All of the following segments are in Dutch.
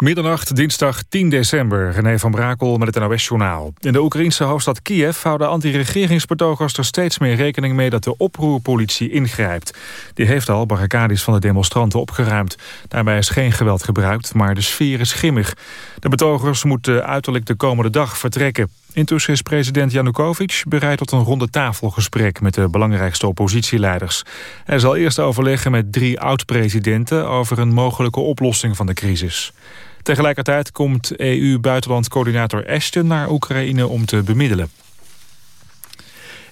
Middernacht, dinsdag 10 december. René van Brakel met het NOS-journaal. In de Oekraïnse hoofdstad Kiev houden anti-regeringsbetogers er steeds meer rekening mee dat de oproerpolitie ingrijpt. Die heeft al barricades van de demonstranten opgeruimd. Daarbij is geen geweld gebruikt, maar de sfeer is grimmig. De betogers moeten uiterlijk de komende dag vertrekken. Intussen is president Janukovic bereid tot een ronde tafelgesprek met de belangrijkste oppositieleiders. Hij zal eerst overleggen met drie oud-presidenten over een mogelijke oplossing van de crisis. Tegelijkertijd komt EU-buitenlandcoördinator Ashton naar Oekraïne om te bemiddelen.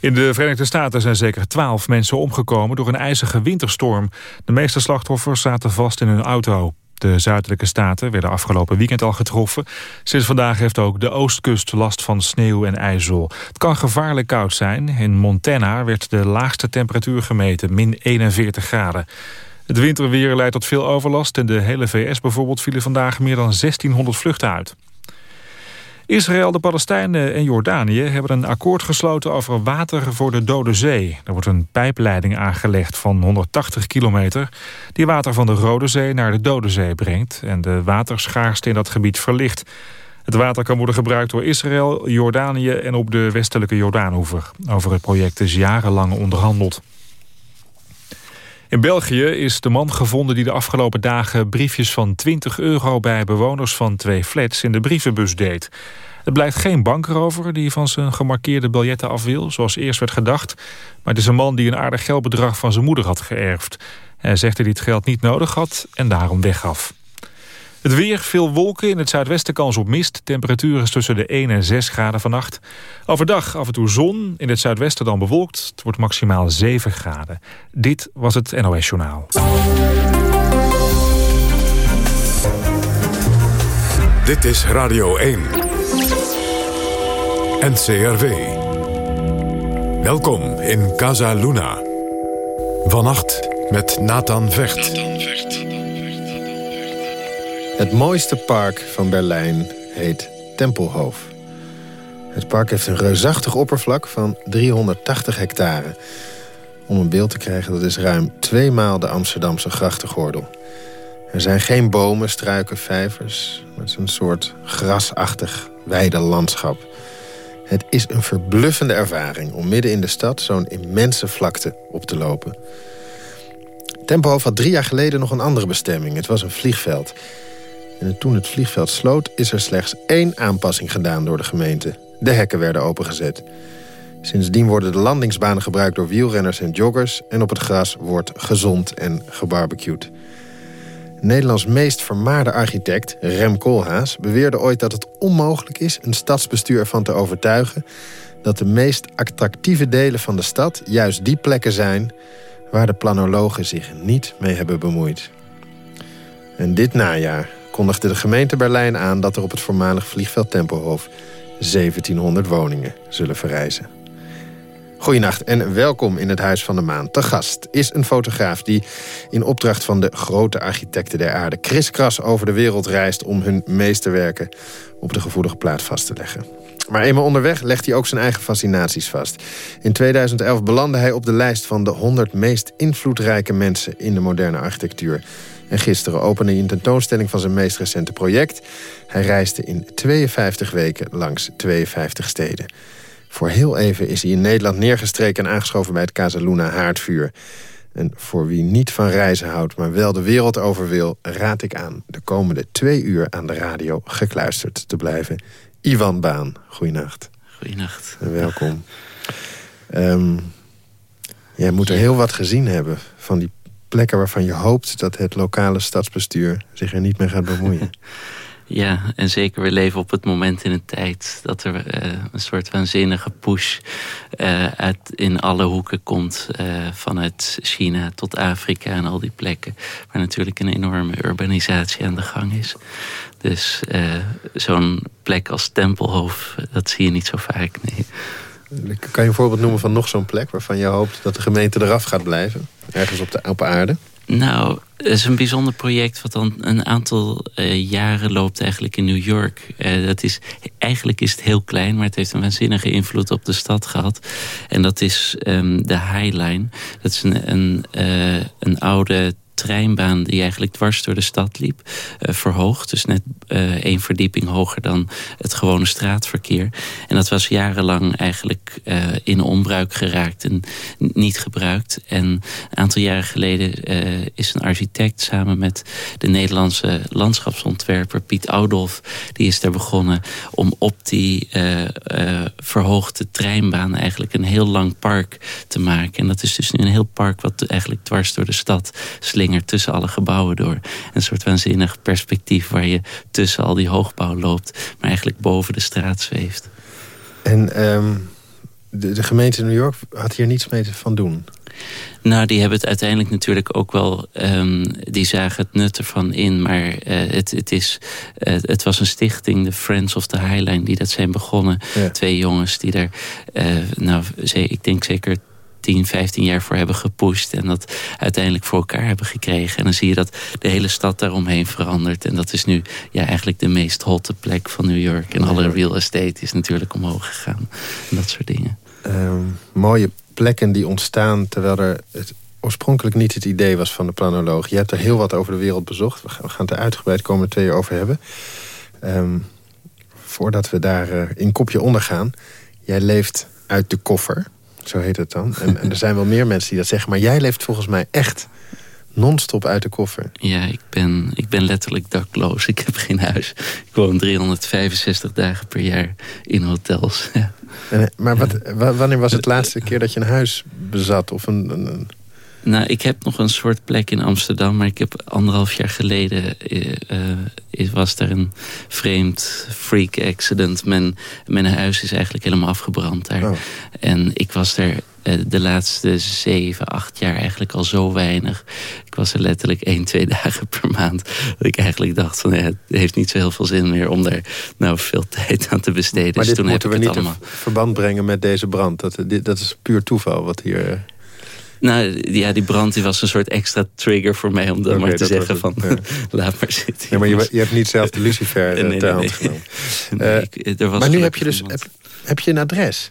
In de Verenigde Staten zijn zeker twaalf mensen omgekomen door een ijzige winterstorm. De meeste slachtoffers zaten vast in hun auto. De zuidelijke staten werden afgelopen weekend al getroffen. Sinds vandaag heeft ook de oostkust last van sneeuw en ijzel. Het kan gevaarlijk koud zijn. In Montana werd de laagste temperatuur gemeten, min 41 graden. Het winterweer leidt tot veel overlast. In de hele VS bijvoorbeeld vielen vandaag meer dan 1600 vluchten uit. Israël, de Palestijnen en Jordanië hebben een akkoord gesloten over water voor de Dode Zee. Er wordt een pijpleiding aangelegd van 180 kilometer... die water van de Rode Zee naar de Dode Zee brengt... en de waterschaarste in dat gebied verlicht. Het water kan worden gebruikt door Israël, Jordanië en op de westelijke Jordaanhoever. Over het project is jarenlang onderhandeld. In België is de man gevonden die de afgelopen dagen briefjes van 20 euro bij bewoners van twee flats in de brievenbus deed. Het blijkt geen bankroover die van zijn gemarkeerde biljetten af wil, zoals eerst werd gedacht. Maar het is een man die een aardig geldbedrag van zijn moeder had geërfd. Hij zegt dat hij het geld niet nodig had en daarom weggaf. Het weer, veel wolken, in het zuidwesten kans op mist. Temperatuur is tussen de 1 en 6 graden vannacht. Overdag af en toe zon, in het zuidwesten dan bewolkt. Het wordt maximaal 7 graden. Dit was het NOS Journaal. Dit is Radio 1. NCRV. Welkom in Casa Luna. Vannacht met Nathan Vecht. Het mooiste park van Berlijn heet Tempelhof. Het park heeft een reusachtig oppervlak van 380 hectare. Om een beeld te krijgen, dat is ruim twee maal de Amsterdamse grachtengordel. Er zijn geen bomen, struiken, vijvers. Het is een soort grasachtig weidelandschap. Het is een verbluffende ervaring om midden in de stad... zo'n immense vlakte op te lopen. Tempelhof had drie jaar geleden nog een andere bestemming. Het was een vliegveld. En toen het vliegveld sloot is er slechts één aanpassing gedaan door de gemeente. De hekken werden opengezet. Sindsdien worden de landingsbanen gebruikt door wielrenners en joggers... en op het gras wordt gezond en gebarbecued. Nederlands meest vermaarde architect, Rem Koolhaas... beweerde ooit dat het onmogelijk is een stadsbestuur ervan te overtuigen... dat de meest attractieve delen van de stad juist die plekken zijn... waar de planologen zich niet mee hebben bemoeid. En dit najaar kondigde de gemeente Berlijn aan... dat er op het voormalig vliegveld Tempelhof 1700 woningen zullen verrijzen. Goedenacht en welkom in het Huis van de Maan. Te gast is een fotograaf die in opdracht van de grote architecten der aarde... kriskras over de wereld reist om hun meesterwerken op de gevoelige plaat vast te leggen. Maar eenmaal onderweg legt hij ook zijn eigen fascinaties vast. In 2011 belandde hij op de lijst van de 100 meest invloedrijke mensen in de moderne architectuur. En gisteren opende hij een tentoonstelling van zijn meest recente project. Hij reisde in 52 weken langs 52 steden. Voor heel even is hij in Nederland neergestreken en aangeschoven bij het Casaluna Haardvuur. En voor wie niet van reizen houdt, maar wel de wereld over wil... raad ik aan de komende twee uur aan de radio gekluisterd te blijven. Ivan Baan, goeienacht. Goeienacht. En welkom. Um, jij moet er heel wat gezien hebben van die plekken waarvan je hoopt dat het lokale stadsbestuur zich er niet mee gaat bemoeien. Ja, en zeker we leven op het moment in een tijd dat er uh, een soort waanzinnige push uh, uit in alle hoeken komt. Uh, vanuit China tot Afrika en al die plekken. Waar natuurlijk een enorme urbanisatie aan de gang is. Dus zo'n plek als Tempelhof, dat zie je niet zo vaak, nee. Kan je een voorbeeld noemen van nog zo'n plek... waarvan je hoopt dat de gemeente eraf gaat blijven? Ergens op, de, op aarde? Nou, het is een bijzonder project wat dan een aantal uh, jaren loopt eigenlijk in New York. Uh, dat is, eigenlijk is het heel klein, maar het heeft een waanzinnige invloed op de stad gehad. En dat is um, de High Line. Dat is een, een, uh, een oude treinbaan die eigenlijk dwars door de stad liep. verhoogd, dus net één verdieping hoger dan het gewone straatverkeer. En dat was jarenlang eigenlijk in onbruik geraakt en niet gebruikt. En een aantal jaren geleden is een architect samen met de Nederlandse landschapsontwerper Piet Oudolf... die is daar begonnen om op die verhoogde treinbaan eigenlijk een heel lang park te maken. En dat is dus nu een heel park wat eigenlijk dwars door de stad slingert tussen alle gebouwen door. Een soort waanzinnig perspectief waar je tussen al die hoogbouw loopt, maar eigenlijk boven de straat zweeft. En um, de, de gemeente New York had hier niets mee van doen? Nou, die hebben het uiteindelijk natuurlijk ook wel... Um, die zagen het nut ervan in. Maar uh, het, het, is, uh, het was een stichting, de Friends of the Highline... die dat zijn begonnen. Ja. Twee jongens die er, uh, nou, ik denk zeker 10, 15 jaar voor hebben gepusht. En dat uiteindelijk voor elkaar hebben gekregen. En dan zie je dat de hele stad daaromheen verandert. En dat is nu ja, eigenlijk de meest hotte plek van New York. En alle real estate is natuurlijk omhoog gegaan. En dat soort dingen. Um, mooie plekken die ontstaan terwijl er het oorspronkelijk niet het idee was van de planoloog. Je hebt er heel wat over de wereld bezocht. We gaan het er uitgebreid komende twee over hebben. Um, voordat we daar uh, in kopje onder gaan. Jij leeft uit de koffer, zo heet het dan. En, en er zijn wel meer mensen die dat zeggen. Maar jij leeft volgens mij echt non-stop uit de koffer. Ja, ik ben, ik ben letterlijk dakloos. Ik heb geen huis. Ik woon 365 dagen per jaar in hotels. En, maar wat, wanneer was het laatste keer dat je een huis bezat? Of een, een, Nou, ik heb nog een soort plek in Amsterdam. Maar ik heb anderhalf jaar geleden... Uh, was er een vreemd freak accident. Mijn, mijn huis is eigenlijk helemaal afgebrand daar. Oh. En ik was er eh, de laatste zeven, acht jaar eigenlijk al zo weinig. Ik was er letterlijk één, twee dagen per maand. Dat ik eigenlijk dacht van ja, het heeft niet zo heel veel zin meer om daar nou veel tijd aan te besteden. Maar dus dit toen moeten heb we niet in verband brengen met deze brand. Dat, dit, dat is puur toeval wat hier... Eh, nou ja, die brand die was een soort extra trigger voor mij om dan okay, maar te zeggen van ja. laat maar zitten. Ja, maar je, je, hebt niet zelf de lucifer nee, nee, ter hand genomen. Ik, er was maar nu heb je dus heb, heb je een adres?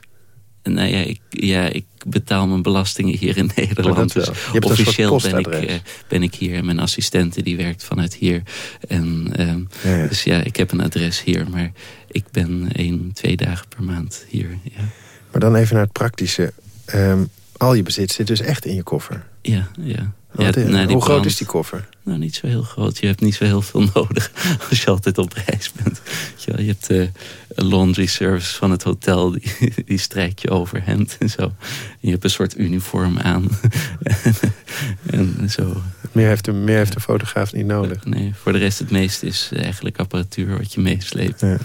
Nou ja ik, ja, ik betaal mijn belastingen hier in Nederland. Dus officieel ben ik, uh, ben ik hier. En mijn assistente die werkt vanuit hier. En, uh, ja, ja. Dus ja, ik heb een adres hier. Maar ik ben één, twee dagen per maand hier. Ja. Maar dan even naar het praktische. Um, al je bezit zit dus echt in je koffer? Ja, ja. Ja, nou, hoe groot is die koffer? Nou, niet zo heel groot. Je hebt niet zo heel veel nodig als je altijd op reis bent. Je, hebt uh, een laundry service van het hotel, die, die strijkt je overhemd en zo. je hebt een soort uniform aan. en zo. Meer heeft, de, meer heeft de fotograaf niet nodig. Nee, voor de rest het meeste is eigenlijk apparatuur wat je meesleept. Ja,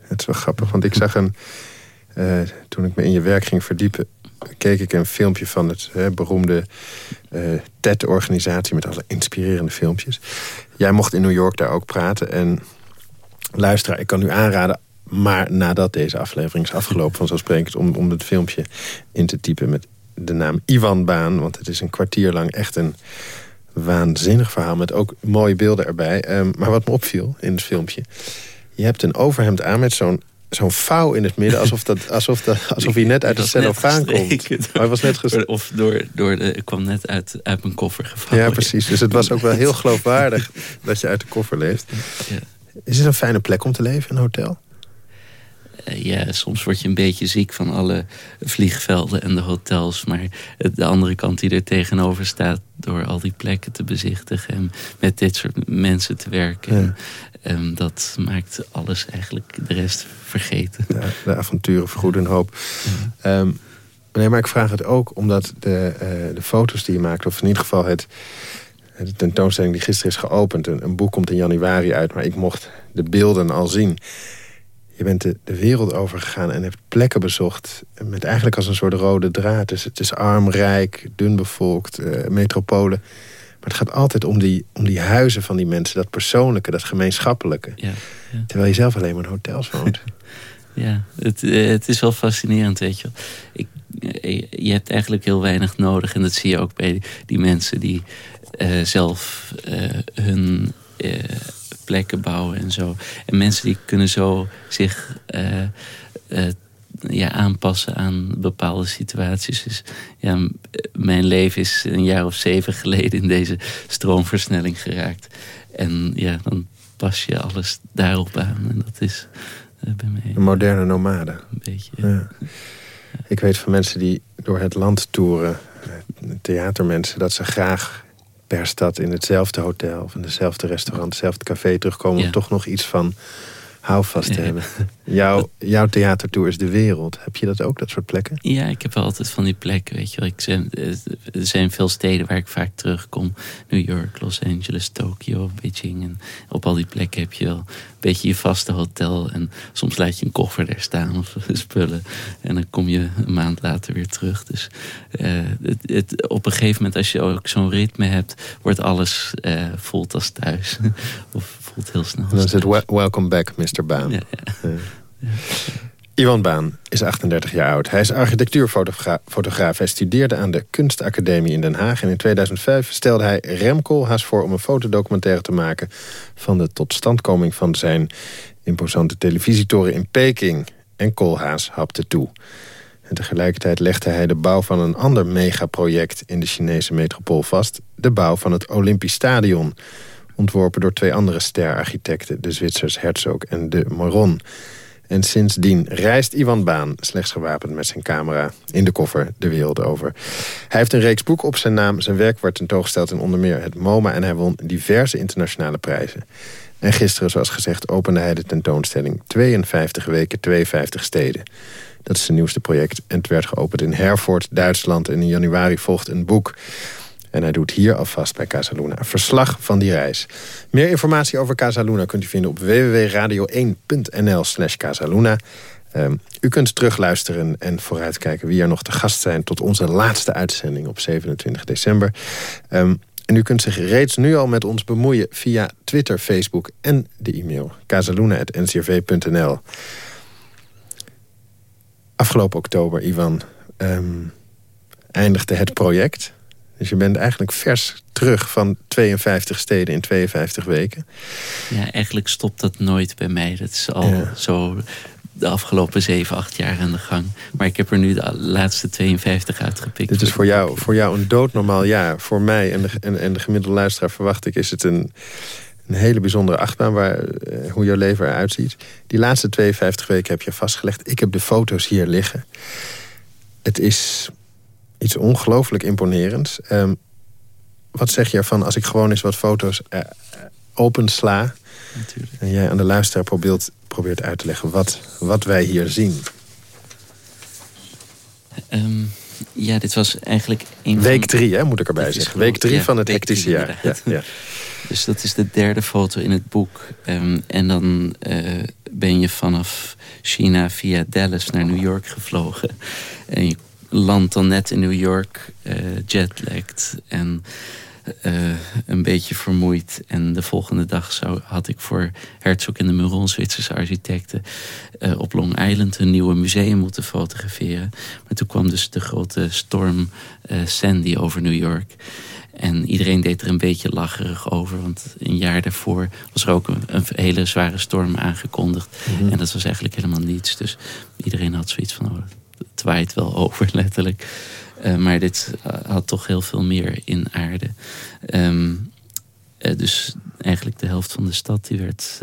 het is wel grappig, want ik zag een... Uh, toen ik me in je werk ging verdiepen keek ik een filmpje van het hè, beroemde uh, TED-organisatie... met alle inspirerende filmpjes. Jij mocht in New York daar ook praten. En luisteraar, ik kan u aanraden... maar nadat deze aflevering is afgelopen vanzelfsprekend... om, om het filmpje in te typen met de naam Ivan Baan. Want het is een kwartier lang echt een waanzinnig verhaal... met ook mooie beelden erbij. Um, maar wat me opviel in het filmpje... je hebt een overhemd aan met zo'n zo'n vouw in het midden, alsof, dat, alsof, dat, alsof hij net uit de cellofaan komt. Maar hij was net. Of door, door de, ik kwam net uit, uit mijn koffer gevallen. Ja, precies. Dus het was ook wel heel geloofwaardig dat je uit de koffer leeft. Ja. Is het een fijne plek om te leven, een hotel? Eh, ja, soms word je een beetje ziek van alle vliegvelden en de hotels. Maar de andere kant die er tegenover staat... door al die plekken te bezichtigen en met dit soort mensen te werken... Ja. Um, dat maakt alles eigenlijk de rest vergeten. Ja, de avonturen vergoeden een hoop. Ja. Um, nee, maar ik vraag het ook omdat de, uh, de foto's die je maakt... of in ieder geval het, de tentoonstelling die gisteren is geopend... Een, een, boek komt in januari uit, maar ik mocht de beelden al zien. Je bent de, de wereld overgegaan en hebt plekken bezocht... met eigenlijk als een soort rode draad. Dus het is arm, rijk, dun bevolkt, uh, metropolen... Maar het gaat altijd om die, om die huizen van die mensen. Dat persoonlijke, dat gemeenschappelijke. Ja, ja. Terwijl je zelf alleen maar in hotels woont. ja, het, eh, het is wel fascinerend, weet je Ik, eh, je hebt eigenlijk heel weinig nodig. En dat zie je ook bij die mensen die uh, zelf uh, hun uh, plekken bouwen en zo. En mensen die kunnen zo zich ja, aanpassen aan bepaalde situaties. Dus ja, mijn leven is een jaar of zeven geleden in deze stroomversnelling geraakt. En ja, dan pas je alles daarop aan. En dat is uh, bij mij... Een moderne nomade. Een beetje, ja. Ik weet van mensen die door het land toeren, eh, theatermensen... dat ze graag per stad in hetzelfde hotel... of in hetzelfde restaurant, hetzelfde café terugkomen... om toch nog iets van houvast te hebben. Jouw, jouw theatertour is de wereld. Heb je dat ook, dat soort plekken? Ja, ik heb wel altijd van die plekken. Weet je wel. Ik zijn, er zijn veel steden waar ik vaak terugkom. New York, Los Angeles, Tokio, Beijing. En op al die plekken heb je wel een beetje je vaste hotel. En soms laat je een koffer daar staan of spullen. En dan kom je een maand later weer terug. Dus uh, het, het, op een gegeven moment, als je ook zo'n ritme hebt, wordt alles uh, voelt als thuis. of voelt heel snel. Dan is het welcome back, Mr. Baan. Ja, ja. Iwan Baan is 38 jaar oud. Hij is architectuurfotograaf. Hij studeerde aan de Kunstacademie in Den Haag. En in 2005 stelde hij Rem Koolhaas voor om een fotodocumentaire te maken... van de totstandkoming van zijn imposante televisietoren in Peking. En Koolhaas hapte toe. En tegelijkertijd legde hij de bouw van een ander megaproject... in de Chinese metropool vast. De bouw van het Olympisch Stadion. Ontworpen door twee andere sterarchitecten... de Zwitsers Herzog en de Moron... En sindsdien reist Ivan Baan, slechts gewapend met zijn camera... in de koffer de wereld over. Hij heeft een reeks boeken op zijn naam. Zijn werk wordt tentoongesteld in onder meer het MoMA... en hij won diverse internationale prijzen. En gisteren, zoals gezegd, opende hij de tentoonstelling... 52 weken, 52 steden. Dat is zijn nieuwste project en het werd geopend in Herford, Duitsland... en in januari volgt een boek... En hij doet hier alvast bij Casaluna verslag van die reis. Meer informatie over Casaluna kunt u vinden op www.radio1.nl slash Casaluna. Um, u kunt terugluisteren en vooruitkijken wie er nog te gast zijn... tot onze laatste uitzending op 27 december. Um, en u kunt zich reeds nu al met ons bemoeien via Twitter, Facebook en de e-mail casaluna.ncrv.nl. Afgelopen oktober, Ivan, um, eindigde het project... Dus je bent eigenlijk vers terug van 52 steden in 52 weken. Ja, eigenlijk stopt dat nooit bij mij. Dat is al zo de afgelopen 7, 8 jaar aan de gang. Maar ik heb er nu de laatste 52 uitgepikt. Dit is voor jou, voor jou een doodnormaal jaar. Voor mij en de, en, en de gemiddelde luisteraar verwacht ik... is het een, een hele bijzondere achtbaan waar, eh, hoe jouw leven eruit ziet. Die laatste 52 weken heb je vastgelegd. Ik heb de foto's hier liggen. Het is iets ongelooflijk imponerends. Um, wat zeg je ervan als ik gewoon eens wat foto's uh, opensla... Natuurlijk. en jij aan de luisteraar probeert, probeert uit te leggen wat, wat wij hier zien? Um, ja, dit was eigenlijk... Een Week drie, hè, moet ik erbij zeggen. Week drie van het hectische jaar. Ja, ja. Dus dat is de derde foto in het boek. Um, en dan uh, ben je vanaf China via Dallas naar New York gevlogen. En je land dan net in New York, uh, jetlagged en uh, een beetje vermoeid. En de volgende dag zou, had ik voor Herzog en de Muron, Zwitserse architecten, uh, op Long Island een nieuwe museum moeten fotograferen. Maar toen kwam dus de grote storm Sandy over New York. En iedereen deed er een beetje lacherig over. Want een jaar daarvoor was er ook een, een hele zware storm aangekondigd. Mhm. En dat was eigenlijk helemaal niets. Dus iedereen had zoiets van... Oh, het waait wel over, letterlijk. Uh, maar dit uh, had toch heel veel meer in aarde. Um, uh, dus eigenlijk de helft van de stad die werd,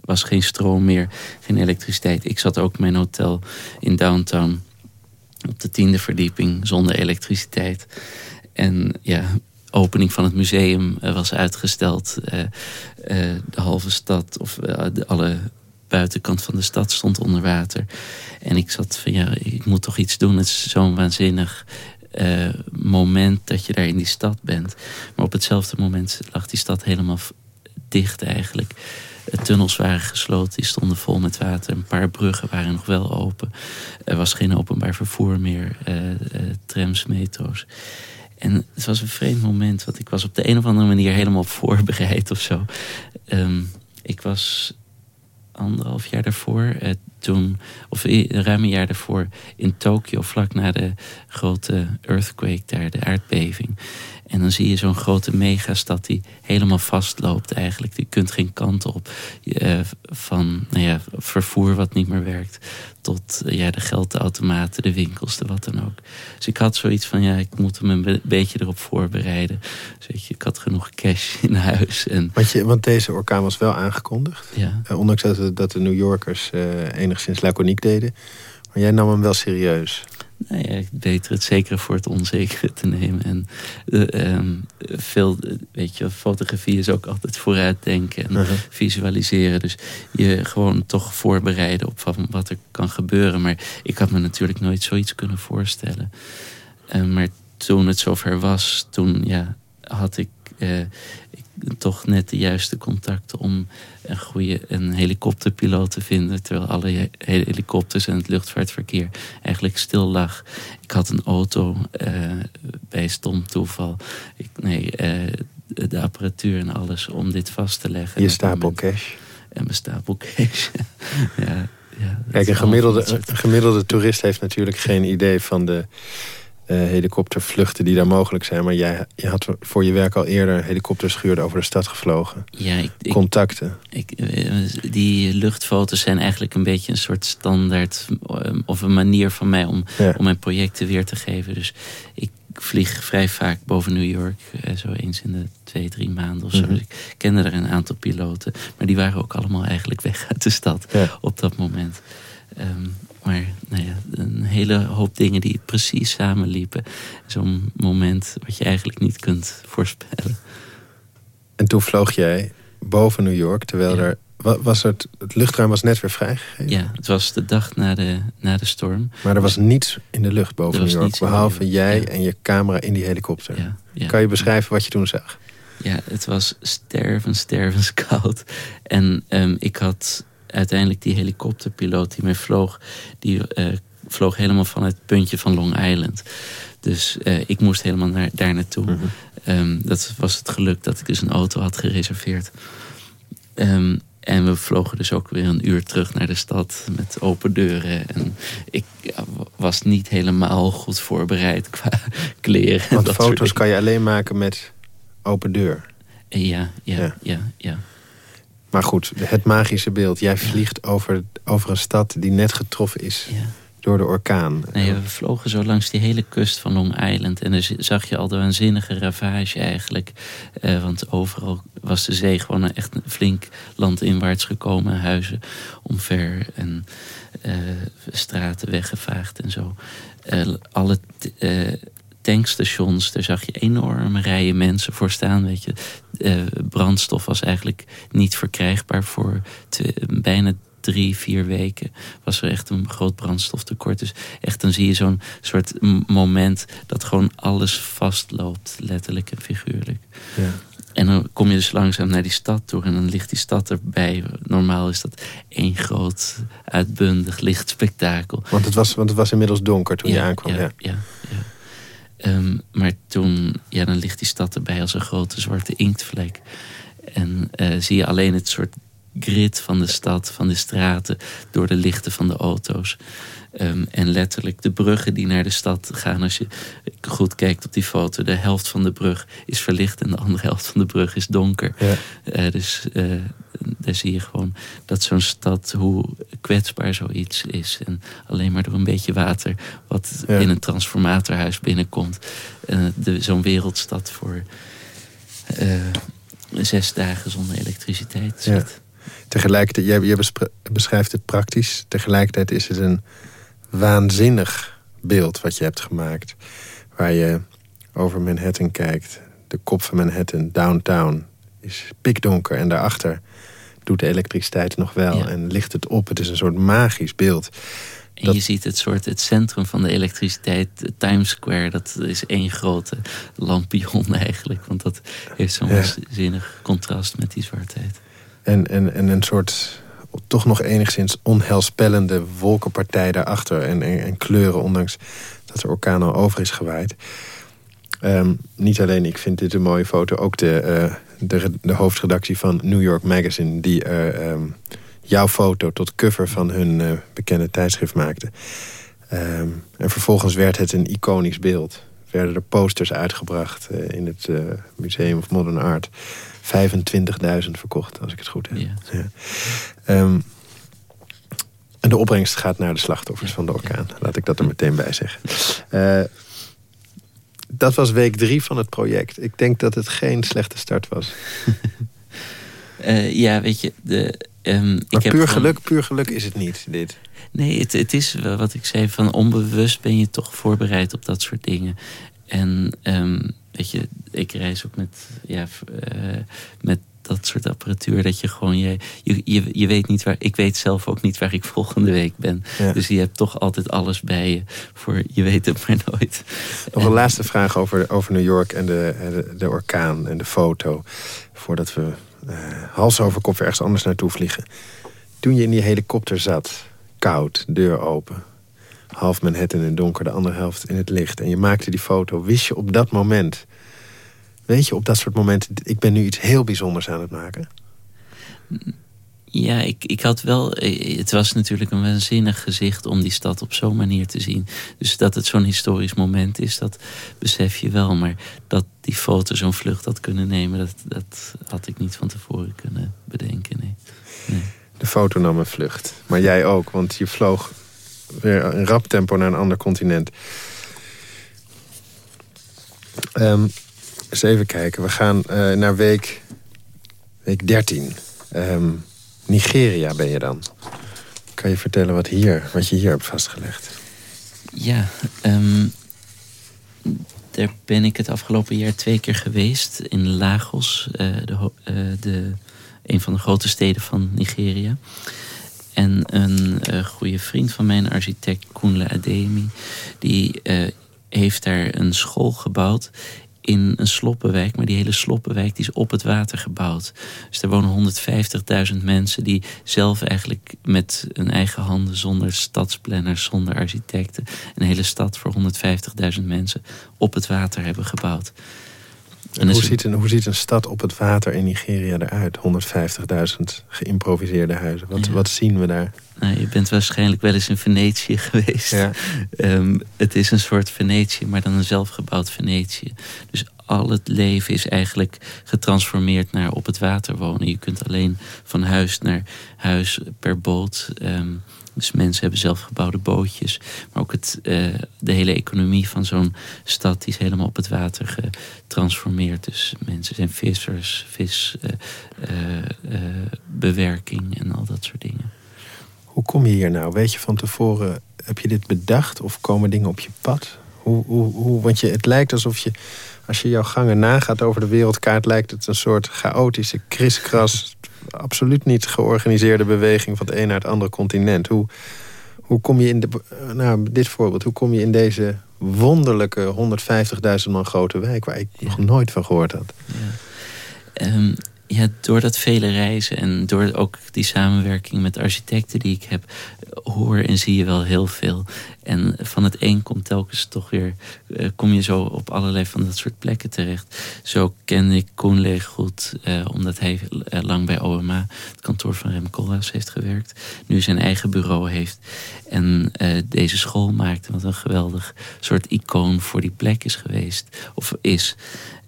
was geen stroom meer, geen elektriciteit. Ik zat ook in mijn hotel in downtown op de tiende verdieping zonder elektriciteit. En ja, opening van het museum was uitgesteld. de halve stad, of de, alle buitenkant van de stad stond onder water. En ik zat van ja, ik moet toch iets doen. Het is zo'n waanzinnig uh, moment dat je daar in die stad bent. Maar op hetzelfde moment lag die stad helemaal dicht eigenlijk. Tunnels waren gesloten, die stonden vol met water. Een paar bruggen waren nog wel open. Er was geen openbaar vervoer meer, uh, uh, trams, metro's. En het was een vreemd moment, want ik was op de een of andere manier helemaal voorbereid of zo. Um, ik was anderhalf jaar daarvoor, eh, toen, of ruim een jaar daarvoor, in Tokio, vlak na de grote earthquake daar, de aardbeving. En dan zie je zo'n grote megastad die helemaal vastloopt eigenlijk. Die kunt geen kant op. Uh, van nou ja, vervoer wat niet meer werkt. Tot uh, ja, de geldautomaten, de winkels, de wat dan ook. Dus ik had zoiets van, ja, ik moet me een beetje erop voorbereiden. Dus weet je, ik had genoeg cash in huis. En... Want, je, want deze orkaan was wel aangekondigd. Ja. Uh, ondanks dat de, dat de New Yorkers enigszins laconiek deden. Maar jij nam hem wel serieus. Nou ja, beter het zekere voor het onzekere te nemen. En uh, um, veel, weet je, fotografie is ook altijd vooruitdenken en uh -huh. visualiseren. Dus je gewoon toch voorbereiden op wat er kan gebeuren. Maar ik had me natuurlijk nooit zoiets kunnen voorstellen. Uh, maar toen het zover was, toen ja, had ik, ik toch net de juiste contacten om een goede een helikopterpiloot te vinden. Terwijl alle helikopters en het luchtvaartverkeer eigenlijk stil lag. Ik had een auto uh, bij stom toeval. Ik, nee, uh, de apparatuur en alles om dit vast te leggen. Je stapel cash. En mijn stapel cash. ja, ja, Kijk, een gemiddelde, een gemiddelde toerist heeft natuurlijk geen idee van de helikoptervluchten die daar mogelijk zijn. Maar jij je had voor je werk al eerder helikopterschuurden over de stad gevlogen. Ja, ik, ik, Contacten. Ik, die luchtfoto's zijn eigenlijk een beetje een soort standaard... of een manier van mij om, ja. om mijn projecten weer te geven. Dus ik vlieg vrij vaak boven New York. Zo eens in de twee, drie maanden of zo. Mm -hmm. dus ik kende er een aantal piloten. Maar die waren ook allemaal eigenlijk weg uit de stad ja. op dat moment. Um, maar nou ja, een hele hoop dingen die precies samenliepen. Zo'n moment wat je eigenlijk niet kunt voorspellen. En toen vloog jij boven New York, terwijl ja. er... Was het, het luchtruim was net weer vrijgegeven? Ja, het was de dag na de, na de storm. Maar er was niets in de lucht boven New York, behalve jij ja. en je camera in die helikopter. Ja, ja. Kan je beschrijven wat je toen zag? Ja, het was sterven, stervenskoud. En um, ik had uiteindelijk die helikopterpiloot die mij vloog... die uh, vloog helemaal van het puntje van Long Island. Dus uh, ik moest helemaal naar, daar naartoe. Mm -hmm. um, dat was het geluk dat ik dus een auto had gereserveerd. Um, en we vlogen dus ook weer een uur terug naar de stad met open deuren. En ik ja, was niet helemaal goed voorbereid qua kleren. Want foto's kan je alleen maken met open deur. Ja, ja, ja, ja. ja. Maar goed, het magische beeld. Jij vliegt over, over een stad die net getroffen is ja. door de orkaan. Nee, we vlogen zo langs die hele kust van Long Island. En daar zag je al de waanzinnige ravage eigenlijk. Uh, want overal was de zee gewoon echt flink landinwaarts gekomen. Huizen omver en uh, straten weggevaagd en zo. Uh, alle tankstations, daar zag je enorme rijen mensen voor staan. Weet je. Uh, brandstof was eigenlijk niet verkrijgbaar voor twee, bijna drie, vier weken. Was er echt een groot brandstoftekort. Dus echt dan zie je zo'n soort moment dat gewoon alles vastloopt. Letterlijk en figuurlijk. Ja. En dan kom je dus langzaam naar die stad toe en dan ligt die stad erbij. Normaal is dat één groot, uitbundig lichtspektakel. Want het was, want het was inmiddels donker toen ja, je aankwam. Ja. ja, ja. Um, maar toen, ja, dan ligt die stad erbij als een grote zwarte inktvlek. En uh, zie je alleen het soort grid van de stad, van de straten, door de lichten van de auto's. Um, en letterlijk de bruggen die naar de stad gaan. Als je goed kijkt op die foto, de helft van de brug is verlicht en de andere helft van de brug is donker. Ja. Uh, dus uh, daar zie je gewoon dat zo'n stad, hoe kwetsbaar zoiets is. En alleen maar door een beetje water, wat ja. in een transformatorhuis binnenkomt, uh, zo'n wereldstad voor zes dagen zonder elektriciteit zit. Ja. Tegelijkertijd, jij, jij beschrijft het praktisch. Tegelijkertijd is het een waanzinnig beeld wat je hebt gemaakt. Waar je over Manhattan kijkt. De kop van Manhattan, downtown, is pikdonker. En daarachter doet de elektriciteit nog wel. Ja. En licht het op. Het is een soort magisch beeld. En dat... je ziet het soort, het centrum van de elektriciteit, de Times Square, dat is één grote lampion eigenlijk. Want dat heeft zo'n ja. zinnig contrast met die zwartheid. En, en, en een soort toch nog enigszins onheilspellende wolkenpartij daarachter. En, en, en, kleuren, ondanks dat de orkaan al over is gewaaid. Um, niet alleen, ik vind dit een mooie foto. Ook de, uh, de, de, hoofdredactie van New York Magazine... die uh, um, jouw foto tot cover van hun uh, bekende tijdschrift maakte. Um, en vervolgens werd het een iconisch beeld. werden er posters uitgebracht in het Museum of Modern Art. 25.000 verkocht, als ik het goed heb. Ja. Ehm, en de opbrengst gaat naar de slachtoffers van de orkaan. Laat ik dat er meteen bij zeggen. Dat was week drie van het project. Ik denk dat het geen slechte start was. uh, ja, weet je... De, um, maar ik puur, geluk, puur geluk is het niet, dit. Nee, het, het is wat ik zei, van onbewust ben je toch voorbereid op dat soort dingen. En um, weet je, ik reis ook met, ja, uh, met dat soort apparatuur. Dat je gewoon, je, je, je weet niet waar, ik weet zelf ook niet waar ik volgende week ben. Dus je hebt toch altijd alles bij je. Voor je weet het maar nooit. Nog een laatste vraag over, over New York en de, de, de orkaan en de foto. Voordat we uh, hals over kop ergens anders naartoe vliegen. Toen je in die helikopter zat, koud, deur open. Half Manhattan in donker, de andere helft in het licht. En je maakte die foto. Wist je op dat moment Weet je, op dat soort momenten, ik ben nu iets heel bijzonders aan het maken. Ja, ik, ik had wel. Eh, het was natuurlijk een waanzinnig gezicht om die stad op zo'n manier te zien. Dus dat het zo'n historisch moment is, dat besef je wel. Maar dat die foto zo'n vlucht had kunnen nemen, dat, dat had ik niet van tevoren kunnen bedenken. Nee. nee. De foto nam een vlucht. Maar jij ook, want je vloog weer in rap tempo naar een ander continent. Um, eens even kijken. We gaan uh, naar week, week 13. Um, ehm, Nigeria ben je dan. Kan je vertellen wat, hier, wat je hier hebt vastgelegd? Ja, um, daar ben ik het afgelopen jaar twee keer geweest. In Lagos, uh, de, uh, de, een van de grote steden van Nigeria. En een uh, goede vriend van mijn architect, Koenle Ademi... die heeft daar een school gebouwd in een sloppenwijk. Maar die hele sloppenwijk die is op het water gebouwd. Dus er wonen 150.000 mensen die zelf eigenlijk met hun eigen handen, zonder stadsplanners, zonder architecten, een hele stad voor 150.000 mensen op het water hebben gebouwd. En hoe, ziet een, hoe ziet een stad op het water in Nigeria eruit? 150.000 geïmproviseerde huizen. Wat, wat zien we daar? Nou, je bent waarschijnlijk wel eens in Venetië geweest. Ja. Ehm, het is een soort Venetië, maar dan een zelfgebouwd Venetië. Dus al het leven is eigenlijk getransformeerd naar op het water wonen. Je kunt alleen van huis naar huis per boot. Ehm, dus mensen hebben zelfgebouwde bootjes. Maar ook het, uh, de hele economie van zo'n stad die is helemaal op het water getransformeerd. Dus mensen zijn vissers, visbewerking uh, uh, en al dat soort dingen. Hoe kom je hier nou? Weet je van tevoren, heb je dit bedacht of komen dingen op je pad? Hoe, hoe, hoe, want je, het lijkt alsof je, als je jouw gangen nagaat over de wereldkaart, lijkt het een soort chaotische kriskras, absoluut niet georganiseerde beweging van het een naar het andere continent. Hoe, hoe kom je in de, nou, dit voorbeeld, hoe kom je in deze wonderlijke 150.000 man grote wijk waar ik nog nooit van gehoord had? Ja. Um, ja, door dat vele reizen en door ook die samenwerking met architecten die ik heb, hoor en zie je wel heel veel. En van het een komt telkens toch weer, uh, kom je zo op allerlei van dat soort plekken terecht. Zo ken ik Koenle goed, uh, omdat hij uh, lang bij OMA, het kantoor van Rem Koolhaas, heeft gewerkt. Nu zijn eigen bureau heeft. En deze school maakte, wat een geweldig soort icoon voor die plek is geweest, of is.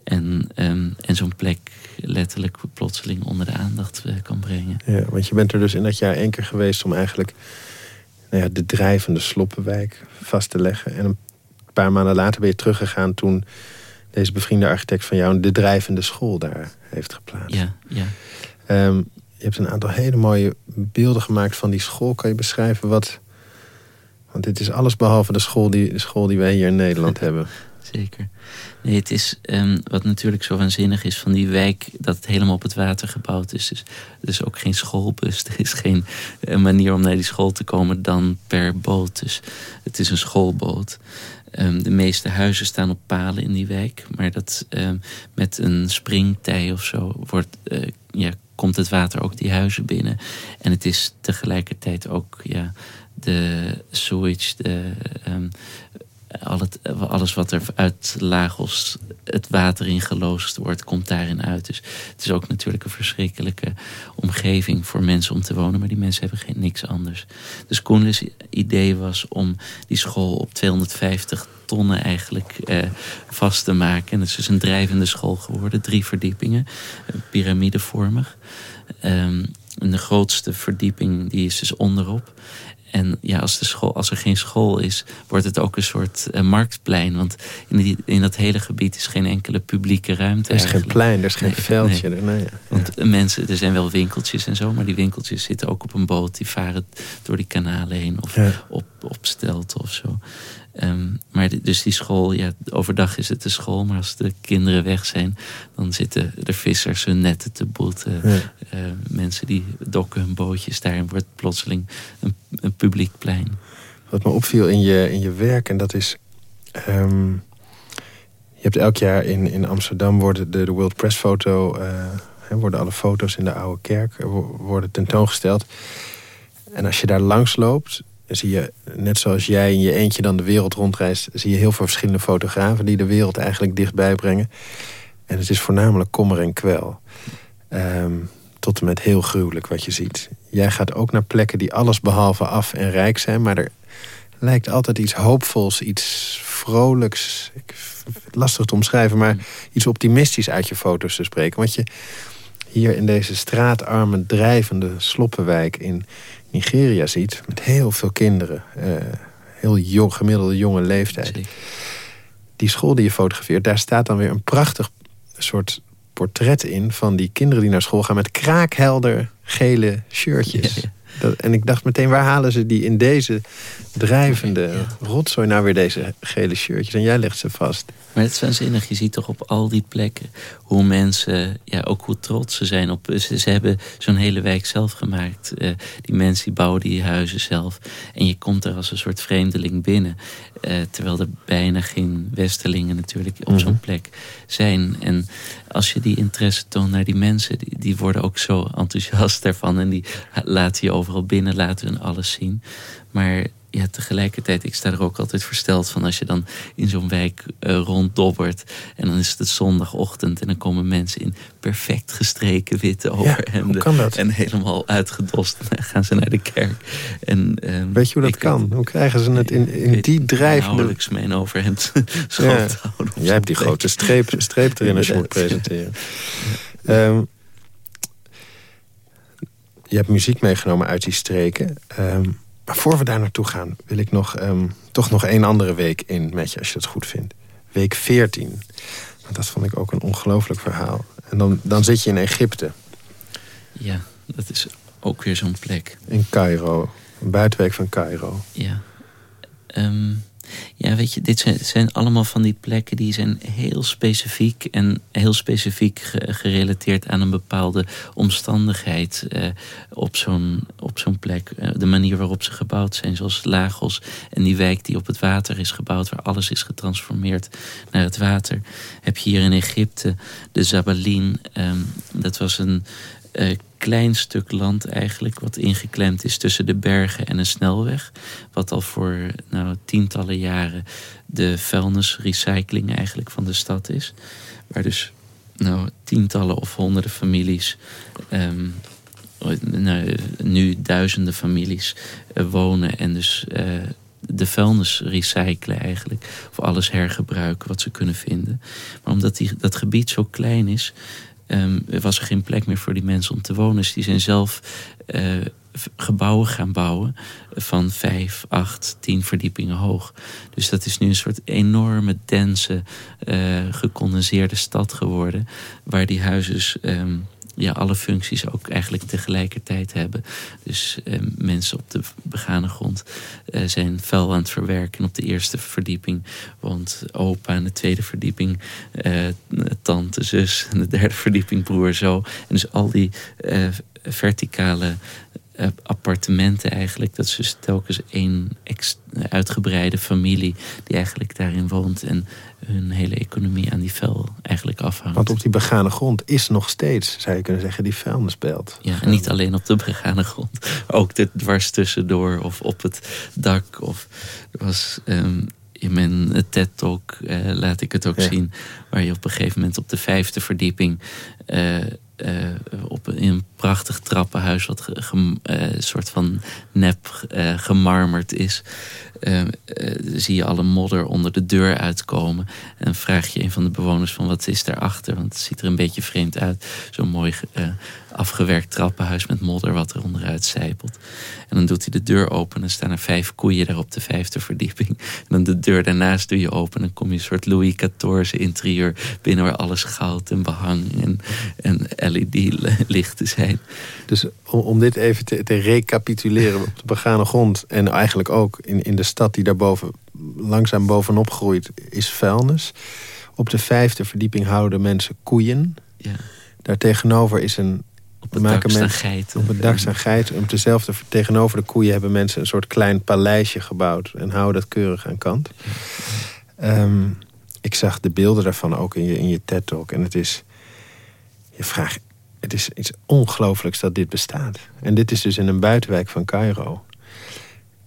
En, um, en zo'n plek letterlijk plotseling onder de aandacht uh, kan brengen. Ja, want je bent er dus in dat jaar één keer geweest om eigenlijk nou ja, de drijvende Sloppenwijk vast te leggen. En een paar maanden later ben je teruggegaan toen deze bevriende architect van jou de drijvende school daar heeft geplaatst. Ja, ja. Um, je hebt een aantal hele mooie beelden gemaakt van die school. Kan je beschrijven wat. Want dit is alles behalve de school die, de school die wij hier in Nederland hebben. Zeker. Nee, het is um, wat natuurlijk zo waanzinnig is van die wijk, dat het helemaal op het water gebouwd is. Dus er is ook geen schoolbus. Er is geen uh, manier om naar die school te komen dan per boot. Dus het is een schoolboot. Um, de meeste huizen staan op palen in die wijk. Maar dat um, met een springtij of zo wordt, uh, ja, komt het water ook die huizen binnen. En het is tegelijkertijd ook ja, de sewage, de al het, alles wat er uit Lagos het water in geloosd wordt, komt daarin uit. Dus het is ook natuurlijk een verschrikkelijke omgeving voor mensen om te wonen. Maar die mensen hebben geen, niks anders. Dus Koenlis idee was om die school op 250 tonnen eigenlijk eh, vast te maken. En het is dus een drijvende school geworden. Drie verdiepingen, piramidevormig. Um, en de grootste verdieping die is dus onderop. En ja, als, de school, als er geen school is, wordt het ook een soort uh, marktplein. Want in, die, in dat hele gebied is geen enkele publieke ruimte. Er is geen plein, er is geen veldje. Nee. Nee, ja. Want mensen, er zijn wel winkeltjes en zo, maar die winkeltjes zitten ook op een boot. Die varen door die kanalen heen of op, op stelten of zo. Um, maar dus die school, ja, overdag is het de school, maar als de kinderen weg zijn, dan zitten de vissers hun netten te boeten. Ja. Uh, mensen die dokken hun bootjes, daarin wordt plotseling een, een, publiek plein. Wat me opviel in je, in je werk, en dat is. Um, je hebt elk jaar in, in Amsterdam worden de, de World Press Foto. Uh, worden alle foto's in de oude kerk worden tentoongesteld. En als je daar langs loopt, zie je, net zoals jij in je eentje dan de wereld rondreist... zie je heel veel verschillende fotografen die de wereld eigenlijk dichtbij brengen. En het is voornamelijk kommer en kwel. Um, tot en met heel gruwelijk wat je ziet. Jij gaat ook naar plekken die alles behalve af en rijk zijn... maar er lijkt altijd iets hoopvols, iets vrolijks... Ik, lastig te omschrijven, maar iets optimistisch uit je foto's te spreken. Want je hier in deze straatarme, drijvende sloppenwijk... in Nigeria ziet, met heel veel kinderen. Uh, heel jong, gemiddelde jonge leeftijd. Die school die je fotografeert, daar staat dan weer een prachtig soort portret in... van die kinderen die naar school gaan met kraakhelder gele shirtjes. Dat, en ik dacht meteen, waar halen ze die in deze drijvende rotzooi nou weer deze gele shirtjes? En jij legt ze vast. Maar het is waanzinnig. Je ziet toch op al die plekken hoe mensen, ja, ook hoe trots ze zijn op. Ze, ze hebben zo'n hele wijk zelf gemaakt. Uh, die mensen die bouwen die huizen zelf. En je komt er als een soort vreemdeling binnen. Uh, terwijl er bijna geen Westelingen natuurlijk op zo'n mhm. plek zijn. En als je die interesse toont naar die mensen, die, die worden ook zo enthousiast daarvan. En die laten je overal binnen, laten hun alles zien. Maar ja, tegelijkertijd, ik sta er ook altijd versteld van als je dan in zo'n wijk uh, ronddobbert. En dan is het zondagochtend en dan komen mensen in perfect gestreken witte overhemden. Ja, en helemaal uitgedost. En dan gaan ze naar de kerk. En, um, Weet je hoe dat kan? Hoe krijgen ze het in, in die drijvende... nauwelijks mijn overhemd schoon ja. houden. Jij hebt die grote streep, streep erin als je moet presenteren. Ja. Um, je hebt muziek meegenomen uit die streken. Um, maar voor we daar naartoe gaan, wil ik nog, ehm, toch nog één andere week in met je, als je het goed vindt. Week 14. Want dat vond ik ook een ongelooflijk verhaal. En dan, dan zit je in Egypte. Ja, dat is ook weer zo'n plek. In Cairo, een buitenweek van Cairo. Ja. Um, ja, weet je, dit zijn, allemaal van die plekken die zijn heel specifiek en heel specifiek gerelateerd aan een bepaalde omstandigheid uh, op zo'n zo'n plek. Uh, de manier waarop ze gebouwd zijn, zoals Lagos en die wijk die op het water is gebouwd, waar alles is getransformeerd naar het water. Heb je hier in Egypte de Zabalin, um, dat was een uh, klein stuk land eigenlijk, wat ingeklemd is tussen de bergen en een snelweg. Wat al voor nou, tientallen jaren de vuilnisrecycling eigenlijk van de stad is. Waar dus nou, tientallen of honderden families, um, nu duizenden families uh, wonen en dus uh, de vuilnis recyclen eigenlijk. Of alles hergebruiken wat ze kunnen vinden. Maar omdat die, dat gebied zo klein is, um, was er geen plek meer voor die mensen om te wonen. Dus die zijn zelf uh, gebouwen gaan bouwen van vijf, acht, tien verdiepingen hoog. Dus dat is nu een soort enorme, dense, uh, gecondenseerde stad geworden. Waar die huizen dus, um, ja, alle functies ook eigenlijk tegelijkertijd hebben. Dus eh, mensen op de begane grond eh, zijn vuil aan het verwerken. op de eerste verdieping woont opa. En de tweede verdieping eh, tante, zus. En de derde verdieping broer, zo. En dus al die eh, verticale appartementen eigenlijk. Dat is dus telkens één uitgebreide familie die eigenlijk daarin woont. En hun hele economie aan die vuil eigenlijk afhangt. Want op die begane grond is nog steeds, zou je kunnen zeggen, die vuilnisbelt. Ja, en niet alleen op de begane grond. Ook de dwars tussendoor of op het dak. Of er was... Um, in mijn TED-talk laat ik het ook zien. Waar je op een gegeven moment op de vijfde verdieping uh, op in een prachtig trappenhuis, wat een uh, soort van nep uh, gemarmerd is, zie je alle modder onder de deur uitkomen. En vraag je een van de bewoners van wat is daarachter, want het ziet er een beetje vreemd uit. Zo'n mooi afgewerkt trappenhuis met modder wat er onderuit zijpelt. En dan doet hij de deur open en staan er vijf koeien daar op de vijfde verdieping. En dan de deur daarnaast doe je open en dan kom je een soort Louis XIV interieur binnen waar alles goud en behang en, en LED-lichten zijn. Dus om, om dit even te, te, recapituleren op de begane grond en eigenlijk ook in, in de stad die daarboven langzaam bovenop groeit, is vuilnis. Op de vijfde verdieping houden mensen koeien. Ja. Daartegenover is een op het dak staan geiten. Op het dak staan geiten. Op dezelfde, tegenover de koeien hebben mensen een soort klein paleisje gebouwd. En houden dat keurig aan kant. Ehm, ik zag de beelden daarvan ook in je, in je TED-talk. En het is... Je vraagt... Het is iets ongelooflijks dat dit bestaat. En dit is dus in een buitenwijk van Cairo.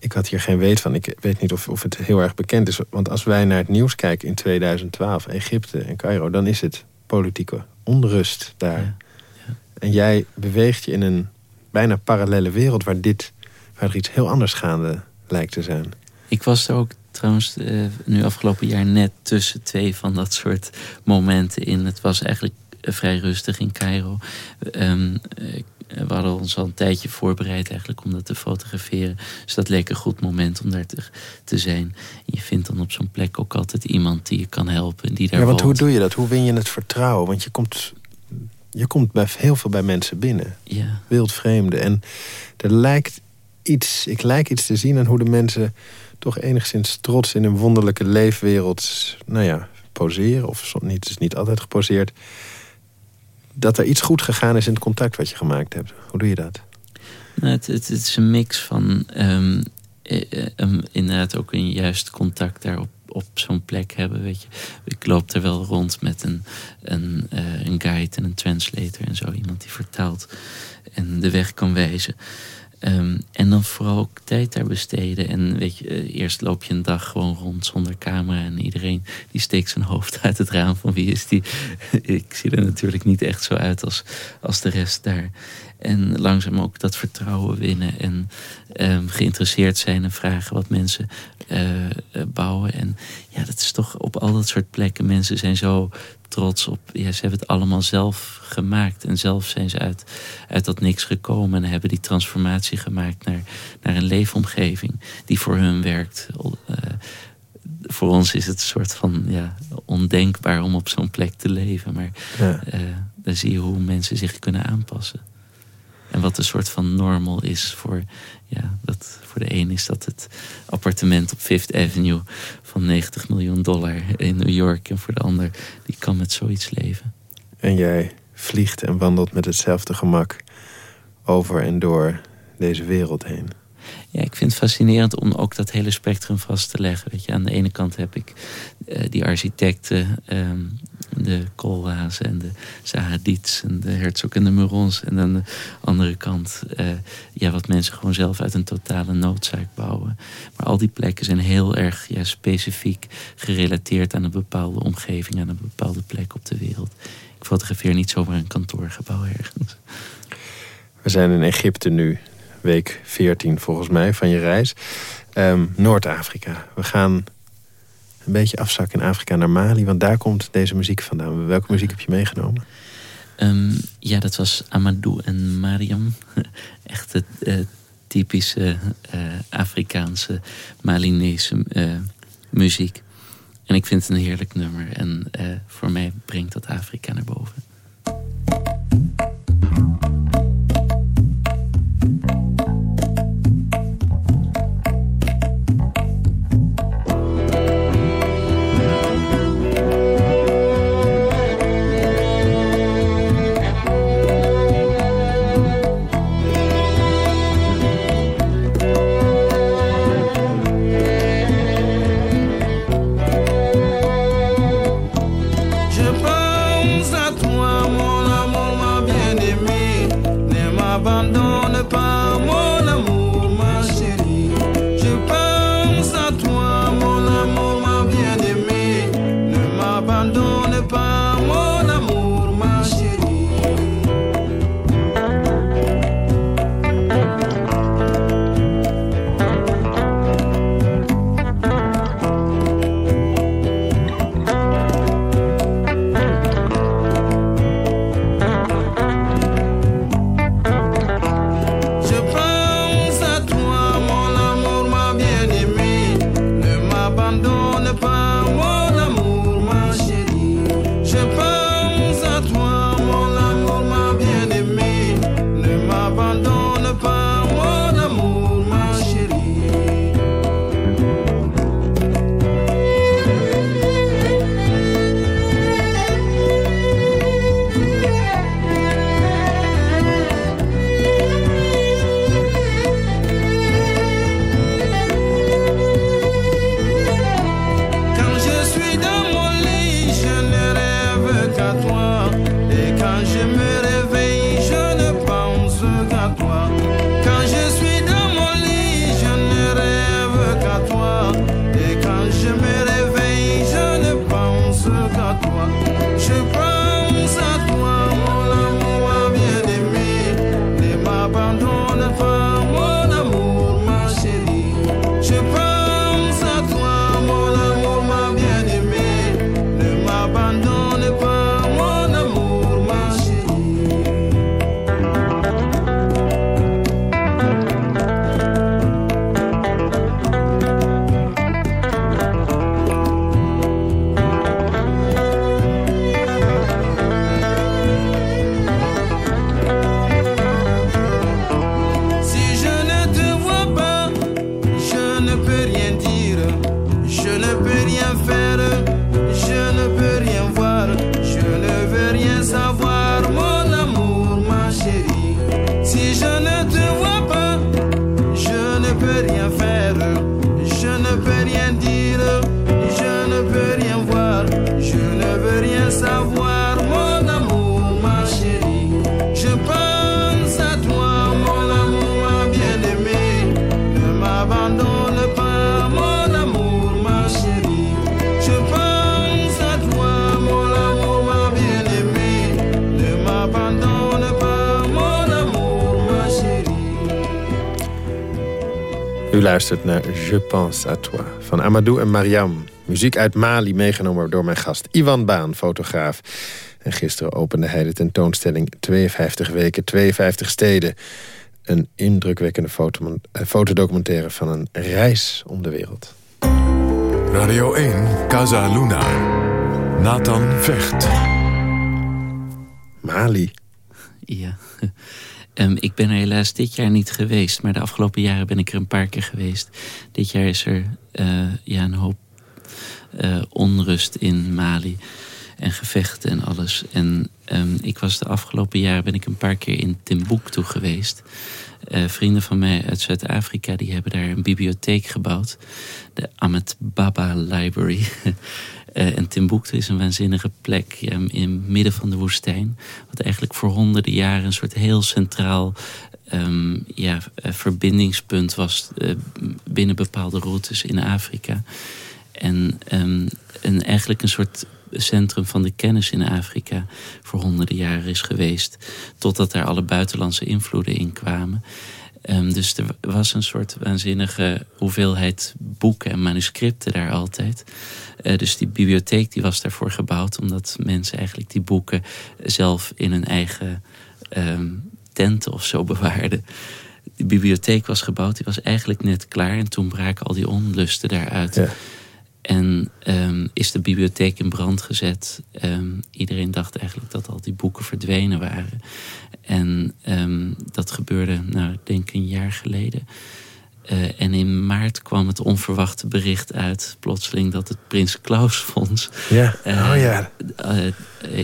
Ik had hier geen weet van. Ik weet niet of, of het heel erg bekend is. Want als wij naar het nieuws kijken in 2012, Egypte en Cairo... dan is het politieke onrust daar. En jij beweegt je in een bijna parallele wereld waar, dit, waar er iets heel anders gaande lijkt te zijn. Ik was er ook trouwens uh, nu afgelopen jaar net tussen twee van dat soort momenten in. Het was eigenlijk eh, vrij rustig in Cairo. Um, we hadden ons al een tijdje voorbereid eigenlijk om dat te fotograferen. Dus dat leek een goed moment om daar te, te zijn. Je vindt dan op zo'n plek ook altijd iemand die je kan helpen. Die daar ja, want hoe doe je dat? Hoe win je het vertrouwen? Want je komt je komt bij heel veel bij mensen binnen. Ja. Wildvreemden. En er lijkt iets, ik lijk iets te zien aan hoe de mensen toch enigszins trots in een wonderlijke leefwereld, nou ja, poseren. Of niet, het is niet altijd geposeerd. Dat er iets goed gegaan is in het contact wat je gemaakt hebt. Hoe doe je dat? Nou, het, het, is een mix van um, inderdaad ook een juist contact daarop op zo'n plek hebben. Weet je. Ik loop er wel rond met een, een, uh, een guide en een translator en zo. Iemand die vertaalt en de weg kan wijzen. Um, en dan vooral ook tijd daar besteden. En weet je, uh, eerst loop je een dag gewoon rond zonder camera. En iedereen die steekt zijn hoofd uit het raam van wie is die. ik zie er natuurlijk niet echt zo uit als, als de rest daar. En langzaam ook dat vertrouwen winnen. En um, geïnteresseerd zijn en vragen wat mensen uh, bouwen. En ja, dat is toch op al dat soort plekken. Mensen zijn zo trots op. Ja, ze hebben het allemaal zelf gemaakt. En zelf zijn ze uit, uit dat niks gekomen. En hebben die transformatie gemaakt naar, naar een leefomgeving die voor hun werkt. Uh, voor ons is het een soort van ja, ondenkbaar om op zo'n plek te leven. Maar ja. uh, dan zie je hoe mensen zich kunnen aanpassen. En wat een soort van normal is voor, ja, dat, voor de een is dat het appartement op Fifth Avenue van 90 miljoen dollar in New York. En voor de ander, die kan met zoiets leven. En jij vliegt en wandelt met hetzelfde gemak over en door deze wereld heen. Ja, ik vind het fascinerend om ook dat hele spectrum vast te leggen. Weet je, aan de ene kant heb ik uh, die architecten, um, de Koolhaas en de Sahadits en de Herzog en de Murons. En aan de andere kant uh, ja, wat mensen gewoon zelf uit een totale noodzaak bouwen. Maar al die plekken zijn heel erg ja, specifiek gerelateerd aan een bepaalde omgeving, aan een bepaalde plek op de wereld. Ik fotografeer niet zomaar een kantoorgebouw ergens. We zijn in Egypte nu week 14 volgens mij van je reis. Um, Noord-Afrika. We gaan een beetje afzakken in Afrika naar Mali, want daar komt deze muziek vandaan. Welke muziek heb je meegenomen? Um, ja, dat was Amadou en Mariam. Echt het uh, typische uh, Afrikaanse, Malinese uh, muziek. En ik vind het een heerlijk nummer. En voor mij brengt dat Afrika naar boven. toi. Luistert naar Je pense à toi van Amadou en Mariam. Muziek uit Mali meegenomen door mijn gast Ivan Baan, fotograaf. En gisteren opende hij de tentoonstelling 52 weken, 52 steden. Een indrukwekkende eh, fotodocumentaire van een reis om de wereld. Radio 1, Casa Luna. Nathan Vecht. Mali. Ja. Um, ik ben er helaas dit jaar niet geweest, maar de afgelopen jaren ben ik er een paar keer geweest. Dit jaar is er uh, ja, een hoop uh, onrust in Mali en gevechten en alles. En um, ik was de afgelopen jaren ben ik een paar keer in Timbuktu geweest. Uh, vrienden van mij uit Zuid-Afrika die hebben daar een bibliotheek gebouwd. De Ahmed Baba Library. Uh, en Timbuktu is een waanzinnige plek in het midden van de woestijn. Wat eigenlijk voor honderden jaren een soort heel centraal um, ja, uh, verbindingspunt was uh, binnen bepaalde routes in Afrika. En, um, en eigenlijk een soort centrum van de kennis in Afrika voor honderden jaren is geweest. Totdat daar alle buitenlandse invloeden in kwamen. Um, dus er was een soort waanzinnige hoeveelheid boeken en manuscripten daar altijd. Uh, dus die bibliotheek die was daarvoor gebouwd, omdat mensen eigenlijk die boeken zelf in hun eigen um, tenten of zo bewaarden. Die bibliotheek was gebouwd, die was eigenlijk net klaar en toen braken al die onlusten daaruit. En um, is de bibliotheek in brand gezet. Um, iedereen dacht eigenlijk dat al die boeken verdwenen waren. En um, dat gebeurde, nou, denk ik een jaar geleden. Uh, en in maart kwam het onverwachte bericht uit, plotseling, dat het Prins Klaus Fonds. Ja. Uh, oh ja. Uh,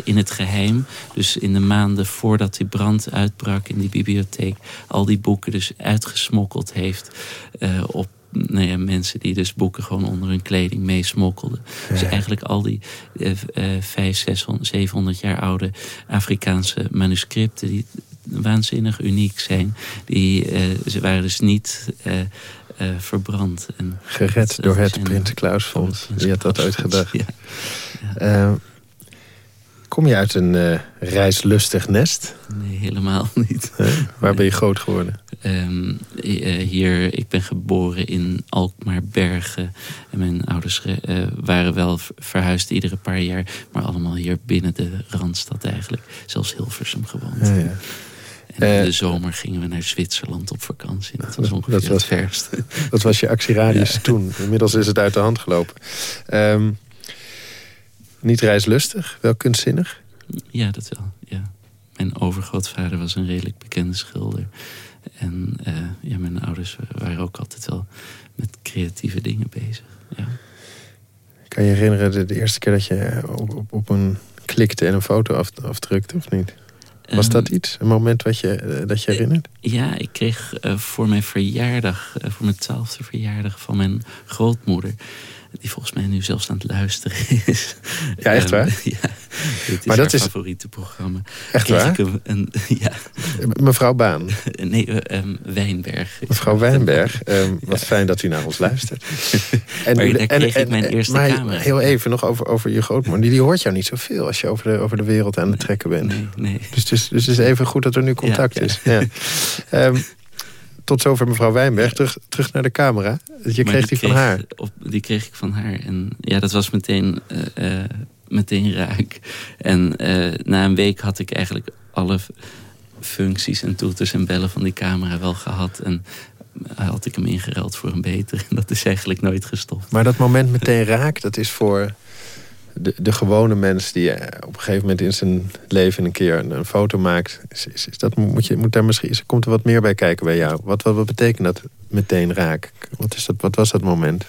in het geheim, dus in de maanden voordat die brand uitbrak in die bibliotheek, al die boeken dus uitgesmokkeld heeft op nou ja, mensen die dus boeken gewoon onder hun kleding meesmokkelden. Ja. Dus eigenlijk al die uh, uh, 500, 600, 700 jaar oude Afrikaanse manuscripten... die waanzinnig uniek zijn, die, uh, ze waren dus niet... Uh, verbrand. En Gered dat, door het Prins Klausfonds. Wie had dat ooit gedacht? Ja. Kom je uit een uh, reislustig nest? Nee, helemaal niet. Waar ben je groot geworden? Um, hier, ik ben geboren in Alkmaar-Bergen. En mijn ouders uh, waren wel verhuisd iedere paar jaar. Maar allemaal hier binnen de Randstad eigenlijk. Zelfs Hilversum gewoond. Ja, ja. En in de zomer gingen we naar Zwitserland op vakantie. Dat was ongeveer dat was, het verste. Dat was je actieradius ja. toen. Inmiddels is het uit de hand gelopen. Um, niet reislustig, wel kunstzinnig? Ja, dat wel. Ja. Mijn overgrootvader was een redelijk bekende schilder. En uh, ja, mijn ouders waren ook altijd wel met creatieve dingen bezig. Ja. Kan je herinneren de, de eerste keer dat je op, op, op, een klikte en een foto af, afdrukte of niet? Was dat iets? Een moment wat je, uh, dat je herinnert? Ja, ik kreeg uh, voor mijn verjaardag, voor mijn twaalfde verjaardag van mijn grootmoeder die volgens mij nu zelfs aan het luisteren is. Ja, echt waar? Um, ja, dit is maar dat is favoriete programma. Echt waar? Een, een, ja. Mevrouw Baan? Nee, um, Wijnberg. Mevrouw Wijnberg, um, wat ja. fijn dat u naar ons luistert. En, maar daar kreeg en, ik mijn eerste maar camera. Heel even nog over, over je grootmoeder. Die, die hoort jou niet zoveel als je over de, over de wereld aan het trekken bent. Nee, nee. Dus, dus, dus het is even goed dat er nu contact ja, is. Ja. Tot zover mevrouw Wijnberg. Terug, terug naar de camera. Je kreeg die, die van haar. Op, die kreeg ik van haar. En ja, dat was meteen, uh, uh, meteen raak. En uh, na een week had ik eigenlijk alle functies en toeters en bellen van die camera wel gehad. En had ik hem ingeruild voor een beter. En dat is eigenlijk nooit gestopt. Maar dat moment meteen raak, dat is voor de, de gewone mens die op een gegeven moment in zijn leven een keer een, een foto maakt, is, is, is, dat, moet je, moet daar misschien, is, komt er wat meer bij kijken bij jou? Wat, wat, wat betekent dat meteen raak? Wat, is dat, wat was dat moment?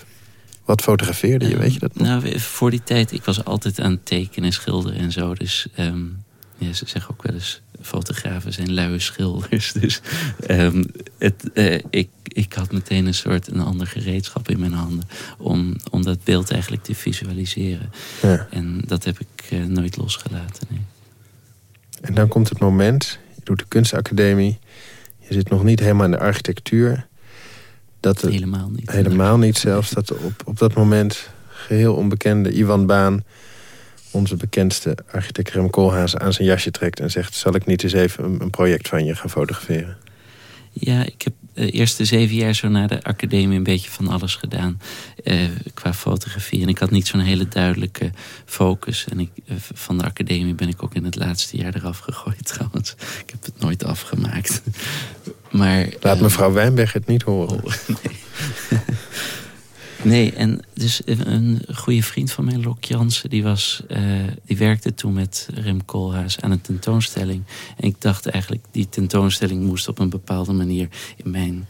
Wat fotografeerde je, weet je dat nog? Nou, voor die tijd, ik was altijd aan tekenen, schilderen en zo. Dus um, ja, ze zeggen ook wel eens, fotografen zijn luie schilders. Dus um, het, uh, ik, ik had meteen een soort een ander gereedschap in mijn handen. Om, om dat beeld eigenlijk te visualiseren. Ja. En dat heb ik uh, nooit losgelaten. Nee. En dan komt het moment, je doet de kunstacademie. Je zit nog niet helemaal in de architectuur. Dat het, helemaal niet. Helemaal niet zelfs. Dat op, op dat moment geheel onbekende Ivan Baan onze bekendste architect Rem Koolhaas aan zijn jasje trekt... en zegt, zal ik niet eens even een, project van je gaan fotograferen? Ja, ik heb de eerste zeven jaar zo na de academie een beetje van alles gedaan. Uh, qua fotografie. En ik had niet zo'n hele duidelijke focus. En ik, uh, van de academie ben ik ook in het laatste jaar eraf gegooid trouwens. Ik heb het nooit afgemaakt. maar, Laat uh, mevrouw Wijnberg het niet horen. Oh, nee. Nee, en dus een goede vriend van mij, Lok Jansen, die, was, uh, die werkte toen met Rem Koolhaas aan een tentoonstelling. En ik dacht eigenlijk, die tentoonstelling moest op een bepaalde manier in mijn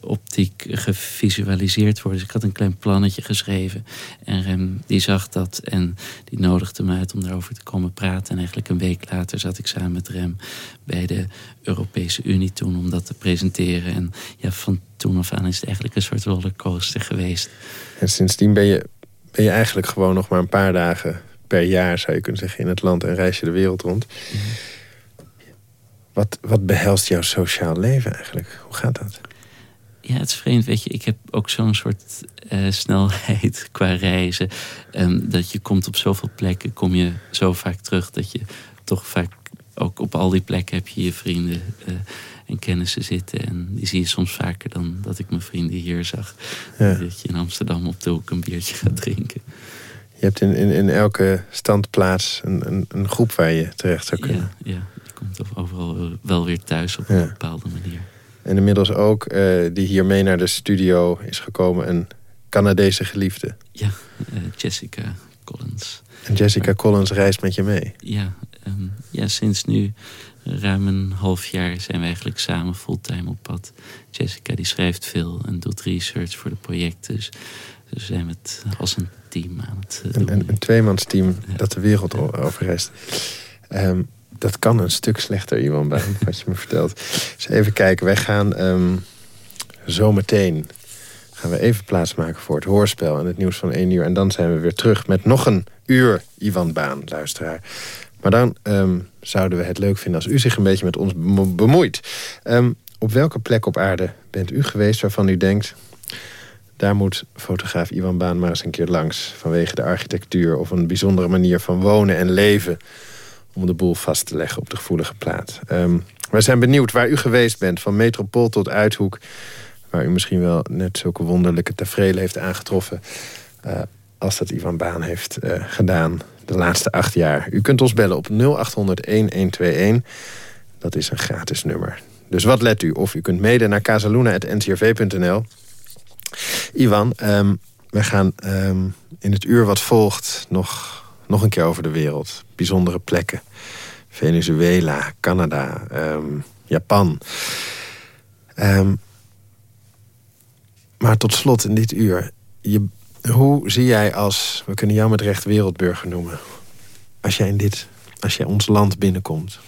optiek gevisualiseerd worden. Dus ik had een klein plannetje geschreven. En Rem die zag dat en die nodigde me uit om daarover te komen praten. En eigenlijk een week later zat ik samen met Rem bij de Europese Unie toen om dat te presenteren. En ja, van toen af aan is het eigenlijk een soort rollercoaster geweest. En sindsdien ben je, ben je eigenlijk gewoon nog maar een paar dagen per jaar, zou je kunnen zeggen, in het land en reis je de wereld rond. Mm. Wat, wat behelst jouw sociaal leven eigenlijk? Hoe gaat dat? Ja, het is vreemd. Weet je, ik heb ook zo'n soort uh, snelheid qua reizen. Um, dat je komt op zoveel plekken, kom je zo vaak terug dat je toch vaak ook op al die plekken heb je je vrienden uh, en kennissen zitten. En die zie je soms vaker dan dat ik mijn vrienden hier zag. Ja. Dat je in Amsterdam op de hoek een biertje gaat drinken. Je hebt in, in, in elke standplaats een, een, een groep waar je terecht zou kunnen. Ja, ja komt overal wel weer thuis op een ja. bepaalde manier. En inmiddels ook uh, die hier mee naar de studio is gekomen, een Canadese geliefde. Ja, uh, Jessica Collins. En Jessica Collins reist met je mee? Ja, um, ja, sinds nu ruim een half jaar zijn we eigenlijk samen fulltime op pad. Jessica die schrijft veel en doet research voor de projecten. Dus we zijn met als een team aan het een, een, een tweemansteam ja. dat de wereld over reist. Um, dat kan een stuk slechter, Iwan Baan, wat je me vertelt. Dus even kijken, wij gaan um, zometeen gaan we even plaatsmaken voor het hoorspel en het nieuws van één uur. En dan zijn we weer terug met nog een uur Iwan Baan, luisteraar. Maar dan um, zouden we het leuk vinden als u zich een beetje met ons bemoeit. Um, op welke plek op aarde bent u geweest waarvan u denkt... daar moet fotograaf Iwan Baan maar eens een keer langs... vanwege de architectuur of een bijzondere manier van wonen en leven om de boel vast te leggen op de gevoelige plaat. Um, wij zijn benieuwd waar u geweest bent, van metropool tot Uithoek... waar u misschien wel net zulke wonderlijke tevreden heeft aangetroffen... Uh, als dat Ivan Baan heeft uh, gedaan de laatste acht jaar. U kunt ons bellen op 0800-1121. Dat is een gratis nummer. Dus wat let u? Of u kunt mede naar casaluna.ncrv.nl. Ivan, um, we gaan um, in het uur wat volgt nog nog een keer over de wereld. Bijzondere plekken. Venezuela, Canada, um, Japan. Um, maar tot slot in dit uur. Je, hoe zie jij als, we kunnen jou met recht wereldburger noemen... als jij, in dit, als jij ons land binnenkomt,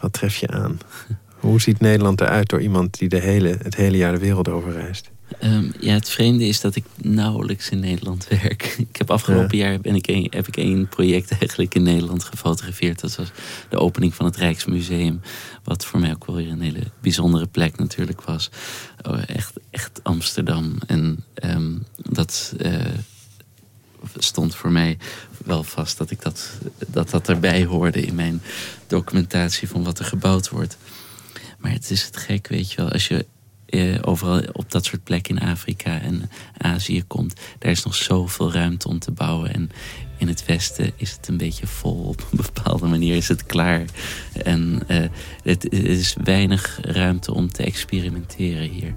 wat tref je aan? Hoe ziet Nederland eruit door iemand die de hele, het hele jaar de wereld over reist? Um, ja, het vreemde is dat ik nauwelijks in Nederland werk. Ik heb afgelopen ja. jaar ben ik een, heb ik één project eigenlijk in Nederland gefotografeerd. Dat was de opening van het Rijksmuseum. Wat voor mij ook wel weer een hele bijzondere plek natuurlijk was. Oh, echt, echt Amsterdam. En um, dat uh, stond voor mij wel vast dat, ik dat, dat dat erbij hoorde in mijn documentatie van wat er gebouwd wordt. Maar het is het gek, weet je wel. Als je uh, overal op dat soort plekken in Afrika en Azië komt, daar is nog zoveel ruimte om te bouwen. En in het Westen is het een beetje vol. Op een bepaalde manier is het klaar. En uh, het, is weinig ruimte om te experimenteren hier.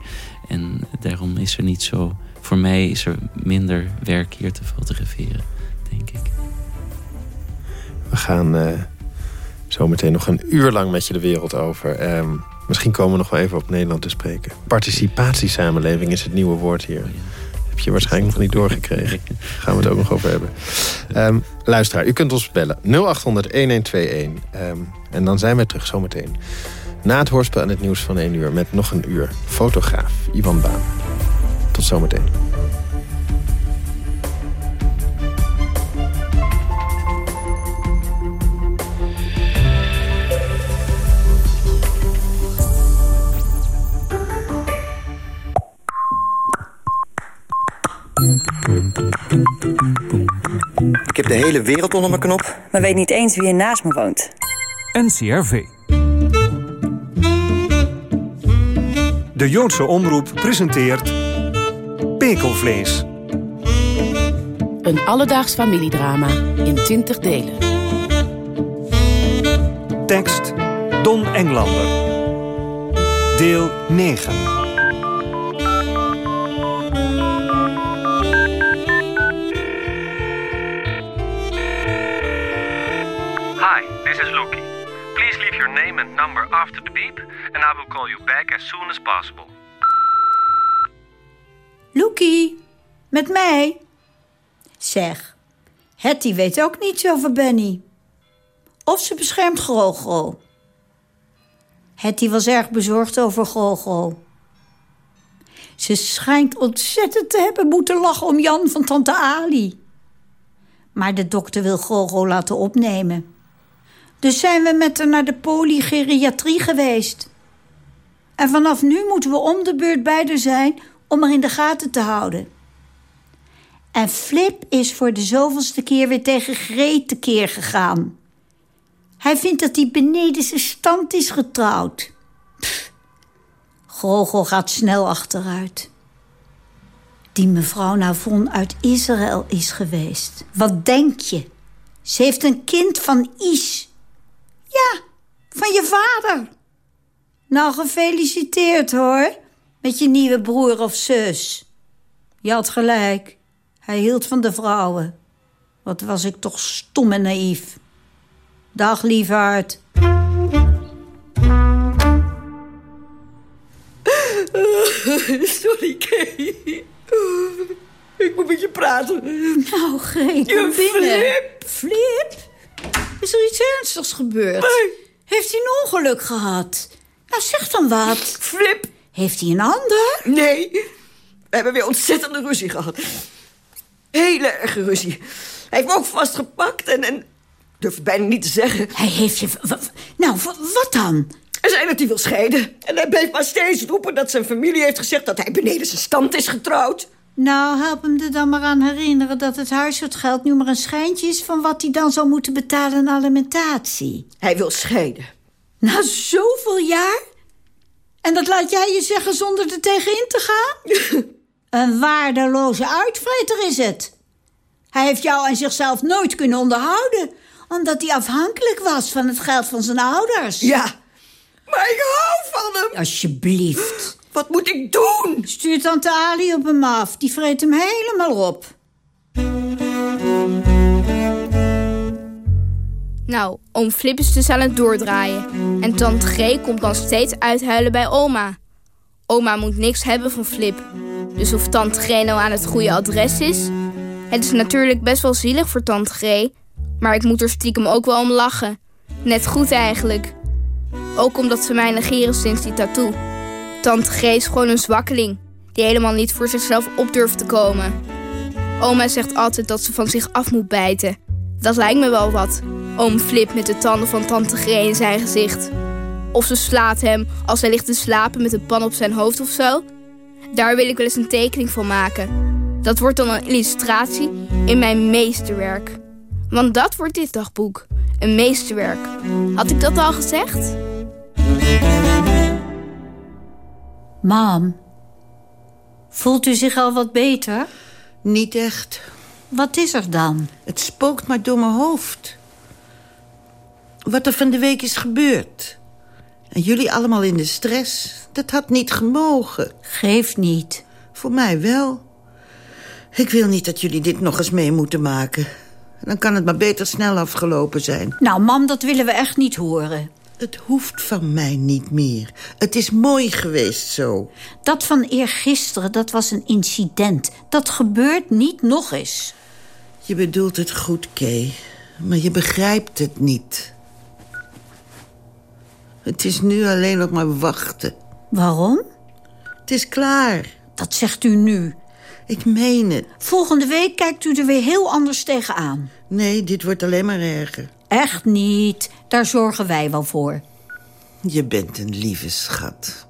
En daarom is er niet zo. Voor mij is er minder werk hier te fotograferen, denk ik. We gaan uh, zo meteen nog een uur lang met je de wereld over. Um, Misschien komen we nog wel even op Nederland te spreken. Participatiesamenleving is het nieuwe woord hier. Heb je waarschijnlijk nog niet doorgekregen. Gaan we het ook nog over hebben. Um, luisteraar, u kunt ons bellen. 0800-1121. Um, en dan zijn we terug zometeen. Na het hoorspel en het nieuws van 1 uur... met nog een uur fotograaf Ivan Baan. Tot zometeen. Ik heb de hele wereld onder mijn knop. Maar weet niet eens wie er naast me woont. NCRV. De Joodse Omroep presenteert Pekelvlees. Een alledaags familiedrama in 20 delen. Tekst Don Englander. Deel 9. Number after the beep, and I will call you back as soon as possible. Loekie, met mij? Zeg, Hetty weet ook niets over Benny. Of ze beschermt Grogo. Hetty was erg bezorgd over Grogo. Ze schijnt ontzettend te hebben moeten lachen om Jan van tante Ali. Maar de dokter wil Grogo laten opnemen. Dus zijn we met haar naar de polygeriatrie geweest. En vanaf nu moeten we om de beurt bij haar zijn om haar in de gaten te houden. En Flip is voor de zoveelste keer weer tegen Greet tekeer gegaan. Hij vindt dat hij beneden zijn stand is getrouwd. Pff, Grogo gaat snel achteruit. Die mevrouw Navon uit Israël is geweest. Wat denk je? Ze heeft een kind van Is. Ja, van je vader. Nou, gefeliciteerd hoor. Met je nieuwe broer of zus. Je had gelijk. Hij hield van de vrouwen. Wat was ik toch stom en naïef. Dag, liefhart. Sorry, Kay. Ik moet met je praten. Nou, kom binnen. Flip. Flip? Is er iets ernstigs gebeurd? Heeft hij een ongeluk gehad? Nou, zeg dan wat. Flip. Heeft hij een ander? Nee. We hebben weer ontzettende ruzie gehad. Hele erge ruzie. Hij heeft me ook vastgepakt en... en durf het bijna niet te zeggen. Hij heeft je... Nou, wat dan? Hij zei dat hij wil scheiden. En hij bleef maar steeds roepen dat zijn familie heeft gezegd... dat hij beneden zijn stand is getrouwd. Nou, help hem er dan maar aan herinneren dat het huishoudgeld nu maar een schijntje is van wat hij dan zou moeten betalen aan alimentatie. Hij wil scheiden. Na zoveel jaar? En dat laat jij je zeggen zonder er tegenin te gaan? een waardeloze uitvreter is het. Hij heeft jou en zichzelf nooit kunnen onderhouden, omdat hij afhankelijk was van het geld van zijn ouders. Ja. Maar ik hou van hem. Alsjeblieft. Wat moet ik doen? Stuur tante Ali op hem af. Die vreet hem helemaal op. Nou, oom Flip is dus aan het doordraaien. En tante G komt dan steeds uithuilen bij oma. Oma moet niks hebben van Flip. Dus of tante G nou aan het goede adres is... Het is natuurlijk best wel zielig voor tante G... maar ik moet er stiekem ook wel om lachen. Net goed eigenlijk. Ook omdat ze mij negeren sinds die tattoo. Tante G is gewoon een zwakkeling... die helemaal niet voor zichzelf op durft te komen. Oma zegt altijd dat ze van zich af moet bijten. Dat lijkt me wel wat. Oom Flip met de tanden van tante G in zijn gezicht. Of ze slaat hem als hij ligt te slapen met een pan op zijn hoofd of zo. Daar wil ik wel eens een tekening van maken. Dat wordt dan een illustratie in mijn meesterwerk. Want dat wordt dit dagboek. Een meesterwerk. Had ik dat al gezegd? Mam, voelt u zich al wat beter? Niet echt. Wat is er dan? Het spookt maar door mijn hoofd. Wat er van de week is gebeurd. En jullie allemaal in de stress. Dat had niet gemogen. Geeft niet. Voor mij wel. Ik wil niet dat jullie dit nog eens mee moeten maken. Dan kan het maar beter snel afgelopen zijn. Nou, mam, dat willen we echt niet horen. Het hoeft van mij niet meer. Het is mooi geweest zo. Dat van eergisteren, dat was een incident. Dat gebeurt niet nog eens. Je bedoelt het goed, Kay. Maar je begrijpt het niet. Het is nu alleen nog maar wachten. Waarom? Het is klaar. Dat zegt u nu. Ik meen het. Volgende week kijkt u er weer heel anders tegenaan. Nee, dit wordt alleen maar erger. Echt niet. Daar zorgen wij wel voor. Je bent een lieve schat.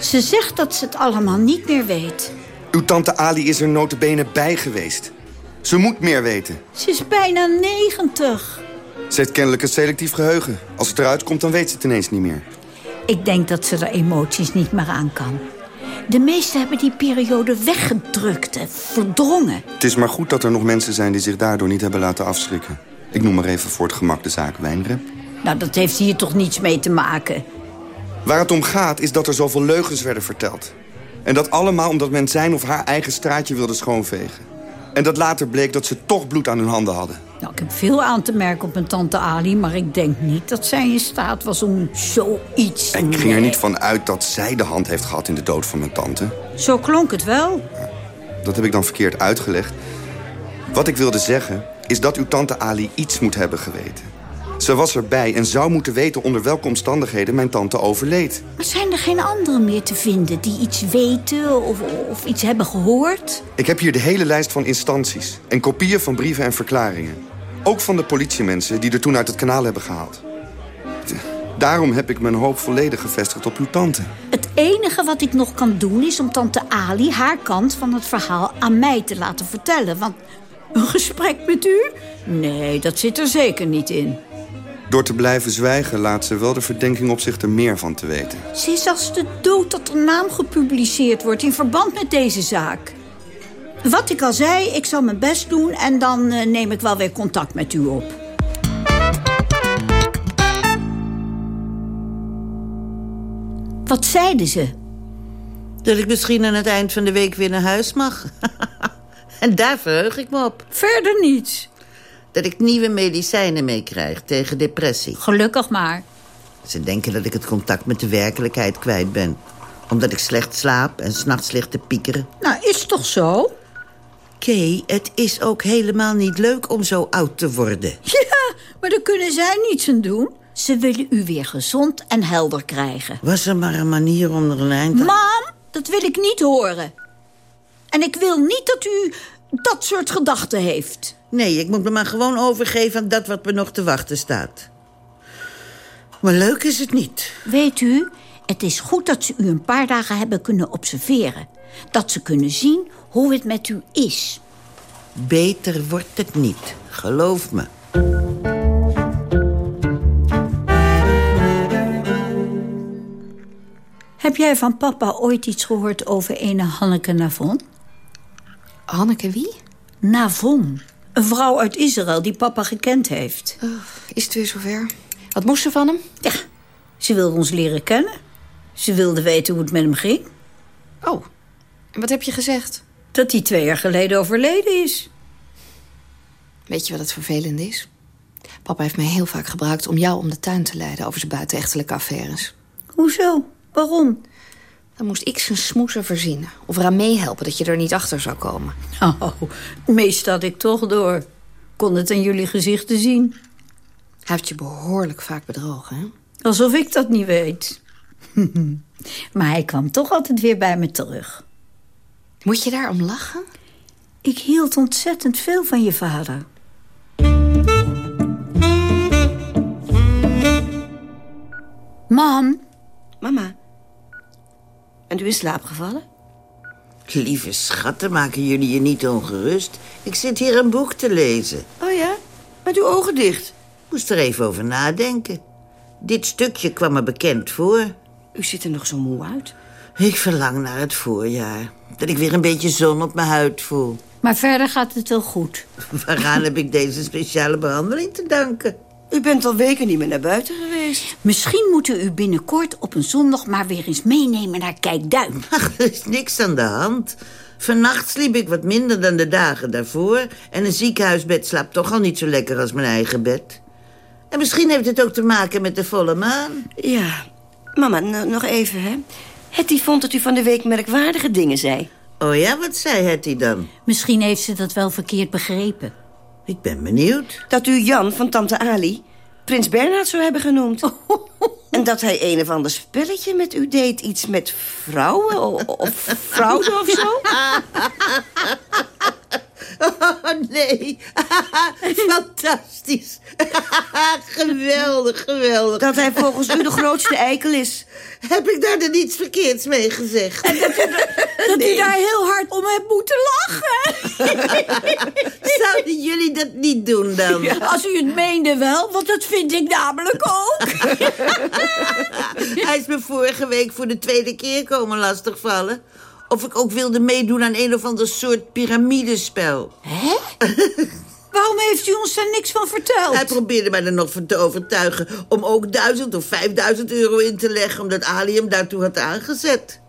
Ze zegt dat ze het allemaal niet meer weet. Uw tante Ali is er notabene bij geweest. Ze moet meer weten. Ze is bijna negentig. Ze heeft kennelijk een selectief geheugen. Als het eruit komt, dan weet ze het ineens niet meer. Ik denk dat ze er emoties niet meer aan kan. De meesten hebben die periode weggedrukt en verdrongen. Het is maar goed dat er nog mensen zijn die zich daardoor niet hebben laten afschrikken. Ik noem maar even voor het gemak de zaak wijnrep. Nou, dat heeft hier toch niets mee te maken. Waar het om gaat is dat er zoveel leugens werden verteld. En dat allemaal omdat men zijn of haar eigen straatje wilde schoonvegen. En dat later bleek dat ze toch bloed aan hun handen hadden. Nou, ik heb veel aan te merken op mijn tante Ali... maar ik denk niet dat zij in staat was om zoiets te Ik ging er niet van uit dat zij de hand heeft gehad in de dood van mijn tante. Zo klonk het wel. Dat heb ik dan verkeerd uitgelegd. Wat ik wilde zeggen is dat uw tante Ali iets moet hebben geweten. Ze was erbij en zou moeten weten onder welke omstandigheden mijn tante overleed. Maar zijn er geen anderen meer te vinden die iets weten of, of iets hebben gehoord? Ik heb hier de hele lijst van instanties en kopieën van brieven en verklaringen. Ook van de politiemensen die er toen uit het kanaal hebben gehaald. Daarom heb ik mijn hoop volledig gevestigd op uw tante. Het enige wat ik nog kan doen is om tante Ali haar kant van het verhaal aan mij te laten vertellen. Want een gesprek met u? Nee, dat zit er zeker niet in. Door te blijven zwijgen laat ze wel de verdenking op zich er meer van te weten. Ze is als de dood dat er naam gepubliceerd wordt in verband met deze zaak. Wat ik al zei, ik zal mijn best doen en dan uh, neem ik wel weer contact met u op. Wat zeiden ze? Dat ik misschien aan het eind van de week weer naar huis mag. en daar verheug ik me op. Verder niets. Dat ik nieuwe medicijnen meekrijg tegen depressie. Gelukkig maar. Ze denken dat ik het contact met de werkelijkheid kwijt ben. Omdat ik slecht slaap en s'nachts ligt te piekeren. Nou, is toch zo? Kay, het is ook helemaal niet leuk om zo oud te worden. Ja, maar daar kunnen zij niets aan doen. Ze willen u weer gezond en helder krijgen. Was er maar een manier om er een eind aan... Mam, dat wil ik niet horen. En ik wil niet dat u dat soort gedachten heeft. Nee, ik moet me maar gewoon overgeven aan dat wat me nog te wachten staat. Maar leuk is het niet. Weet u, het is goed dat ze u een paar dagen hebben kunnen observeren. Dat ze kunnen zien hoe het met u is. Beter wordt het niet, geloof me. Heb jij van papa ooit iets gehoord over ene Hanneke Navon? Hanneke wie? Navon. Een vrouw uit Israël die papa gekend heeft. Oh, is het weer zover? Wat moest ze van hem? Ja, ze wilde ons leren kennen. Ze wilde weten hoe het met hem ging. Oh, en wat heb je gezegd? Dat hij twee jaar geleden overleden is. Weet je wat het vervelende is? Papa heeft mij heel vaak gebruikt om jou om de tuin te leiden... over zijn buitenechtelijke affaires. Hoezo? Waarom? Dan moest ik zijn smoezen verzinnen. Of eraan meehelpen dat je er niet achter zou komen. Oh, meestal had ik toch door. Kon het aan jullie gezichten zien. Hij heeft je behoorlijk vaak bedrogen, hè? Alsof ik dat niet weet. maar hij kwam toch altijd weer bij me terug. Moet je daarom lachen? Ik hield ontzettend veel van je vader. Mam. Mama. Bent u in slaap gevallen? Lieve schatten, maken jullie je niet ongerust? Ik zit hier een boek te lezen. Oh ja? Met uw ogen dicht? Moest er even over nadenken. Dit stukje kwam me bekend voor. U ziet er nog zo moe uit. Ik verlang naar het voorjaar. Dat ik weer een beetje zon op mijn huid voel. Maar verder gaat het wel goed. Waaraan heb ik deze speciale behandeling te danken? U bent al weken niet meer naar buiten geweest. Misschien moeten we u binnenkort op een zondag maar weer eens meenemen naar Kijkduin. Ach, er is niks aan de hand. Vannacht sliep ik wat minder dan de dagen daarvoor... en een ziekenhuisbed slaapt toch al niet zo lekker als mijn eigen bed. En misschien heeft het ook te maken met de volle maan. Ja, mama, nog even, hè. Hetty vond dat u van de week merkwaardige dingen zei. Oh ja, wat zei Hetty dan? Misschien heeft ze dat wel verkeerd begrepen. Ik ben benieuwd. Dat u Jan van tante Ali prins Bernhard zou hebben genoemd. en dat hij een of ander spelletje met u deed. Iets met vrouwen of fraude of zo. Oh, nee. Fantastisch. geweldig, geweldig. Dat hij volgens u de grootste eikel is. Heb ik daar dan niets verkeerds mee gezegd? En dat, u, dat u daar heel hard om hebt moeten lachen. Zouden jullie dat niet doen dan? Als u het meende wel, want dat vind ik namelijk ook. Hij is me vorige week voor de tweede keer komen lastigvallen. Of ik ook wilde meedoen aan een of ander soort piramidespel. Hè? Waarom heeft u ons daar niks van verteld? Hij probeerde mij er nog van te overtuigen... om ook duizend of vijfduizend euro in te leggen... omdat Ali hem daartoe had aangezet.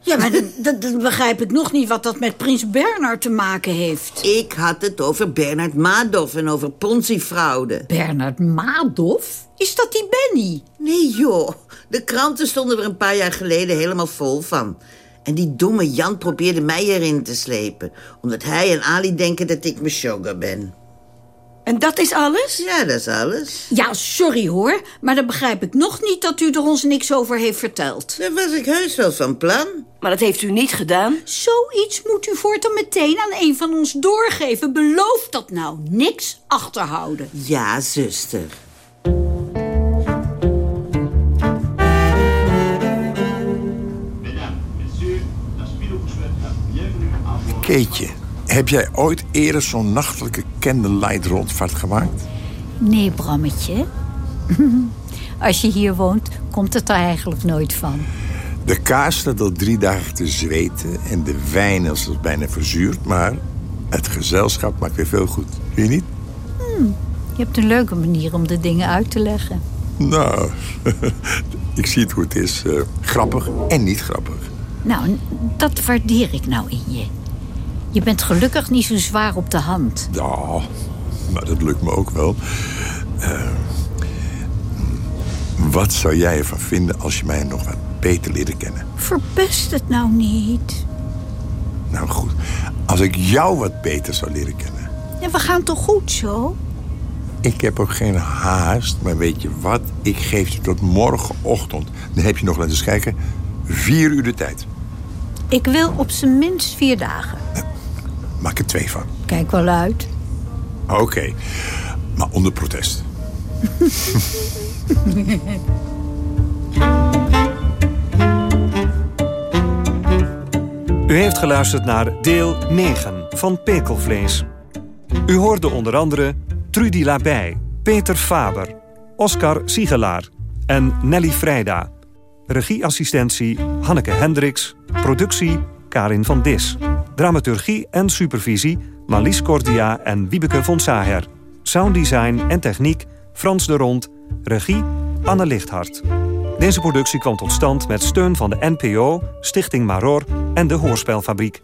Ja, maar dan, dan begrijp ik nog niet wat dat met prins Bernard te maken heeft. Ik had het over Bernard Madoff en over Ponzi-fraude. Bernard Madoff? Is dat die Benny? Nee, joh. De kranten stonden er een paar jaar geleden helemaal vol van. En die domme Jan probeerde mij erin te slepen. Omdat hij en Ali denken dat ik Meshuggah ben. En dat is alles? Ja, dat is alles. Ja, sorry hoor, maar dan begrijp ik nog niet dat u er ons niks over heeft verteld. Daar was ik heus wel van plan. Maar dat heeft u niet gedaan? Zoiets moet u voortaan meteen aan een van ons doorgeven. Beloof dat nou. Niks achterhouden. Ja, zuster. Keetje, heb jij ooit eerder zo'n nachtelijke candlelight rondvaart gemaakt? Nee, Brammetje. Als je hier woont, komt het er eigenlijk nooit van. De kaas staat al drie dagen te zweten en de wijn is bijna verzuurd, maar het gezelschap maakt weer veel goed. Vind je niet? Hmm, je hebt een leuke manier om de dingen uit te leggen. Nou, ik zie het hoe het is. eh, grappig en niet grappig. Nou, dat waardeer ik nou in je. Je bent gelukkig niet zo zwaar op de hand. Ja, maar dat lukt me ook wel. Eh, wat zou jij ervan vinden als je mij nog wat beter leerde kennen? Verpest het nou niet. Nou goed, als ik jou wat beter zou leren kennen. Ja, we gaan toch goed zo? Ik heb ook geen haast, maar weet je wat? Ik geef je tot morgenochtend. Dan heb je nog, laten eens kijken, vier uur de tijd. Ik wil op zijn minst vier dagen. Maak er twee van. Kijk wel uit. Oké, maar onder protest. U heeft geluisterd naar deel 9 van Pekelvlees. U hoorde onder andere Trudy Labij, Peter Faber, Oscar Siegelaar en Nelly Vrijda. Regieassistentie Hanneke Hendricks, productie Karin van Dis. Dramaturgie en supervisie Marlies Cordia en Wiebeke von Saher. Sounddesign en techniek Frans de Rond. Regie Anne Lichthart. Deze productie kwam tot stand met steun van de NPO, Stichting Maror en de Hoorspelfabriek.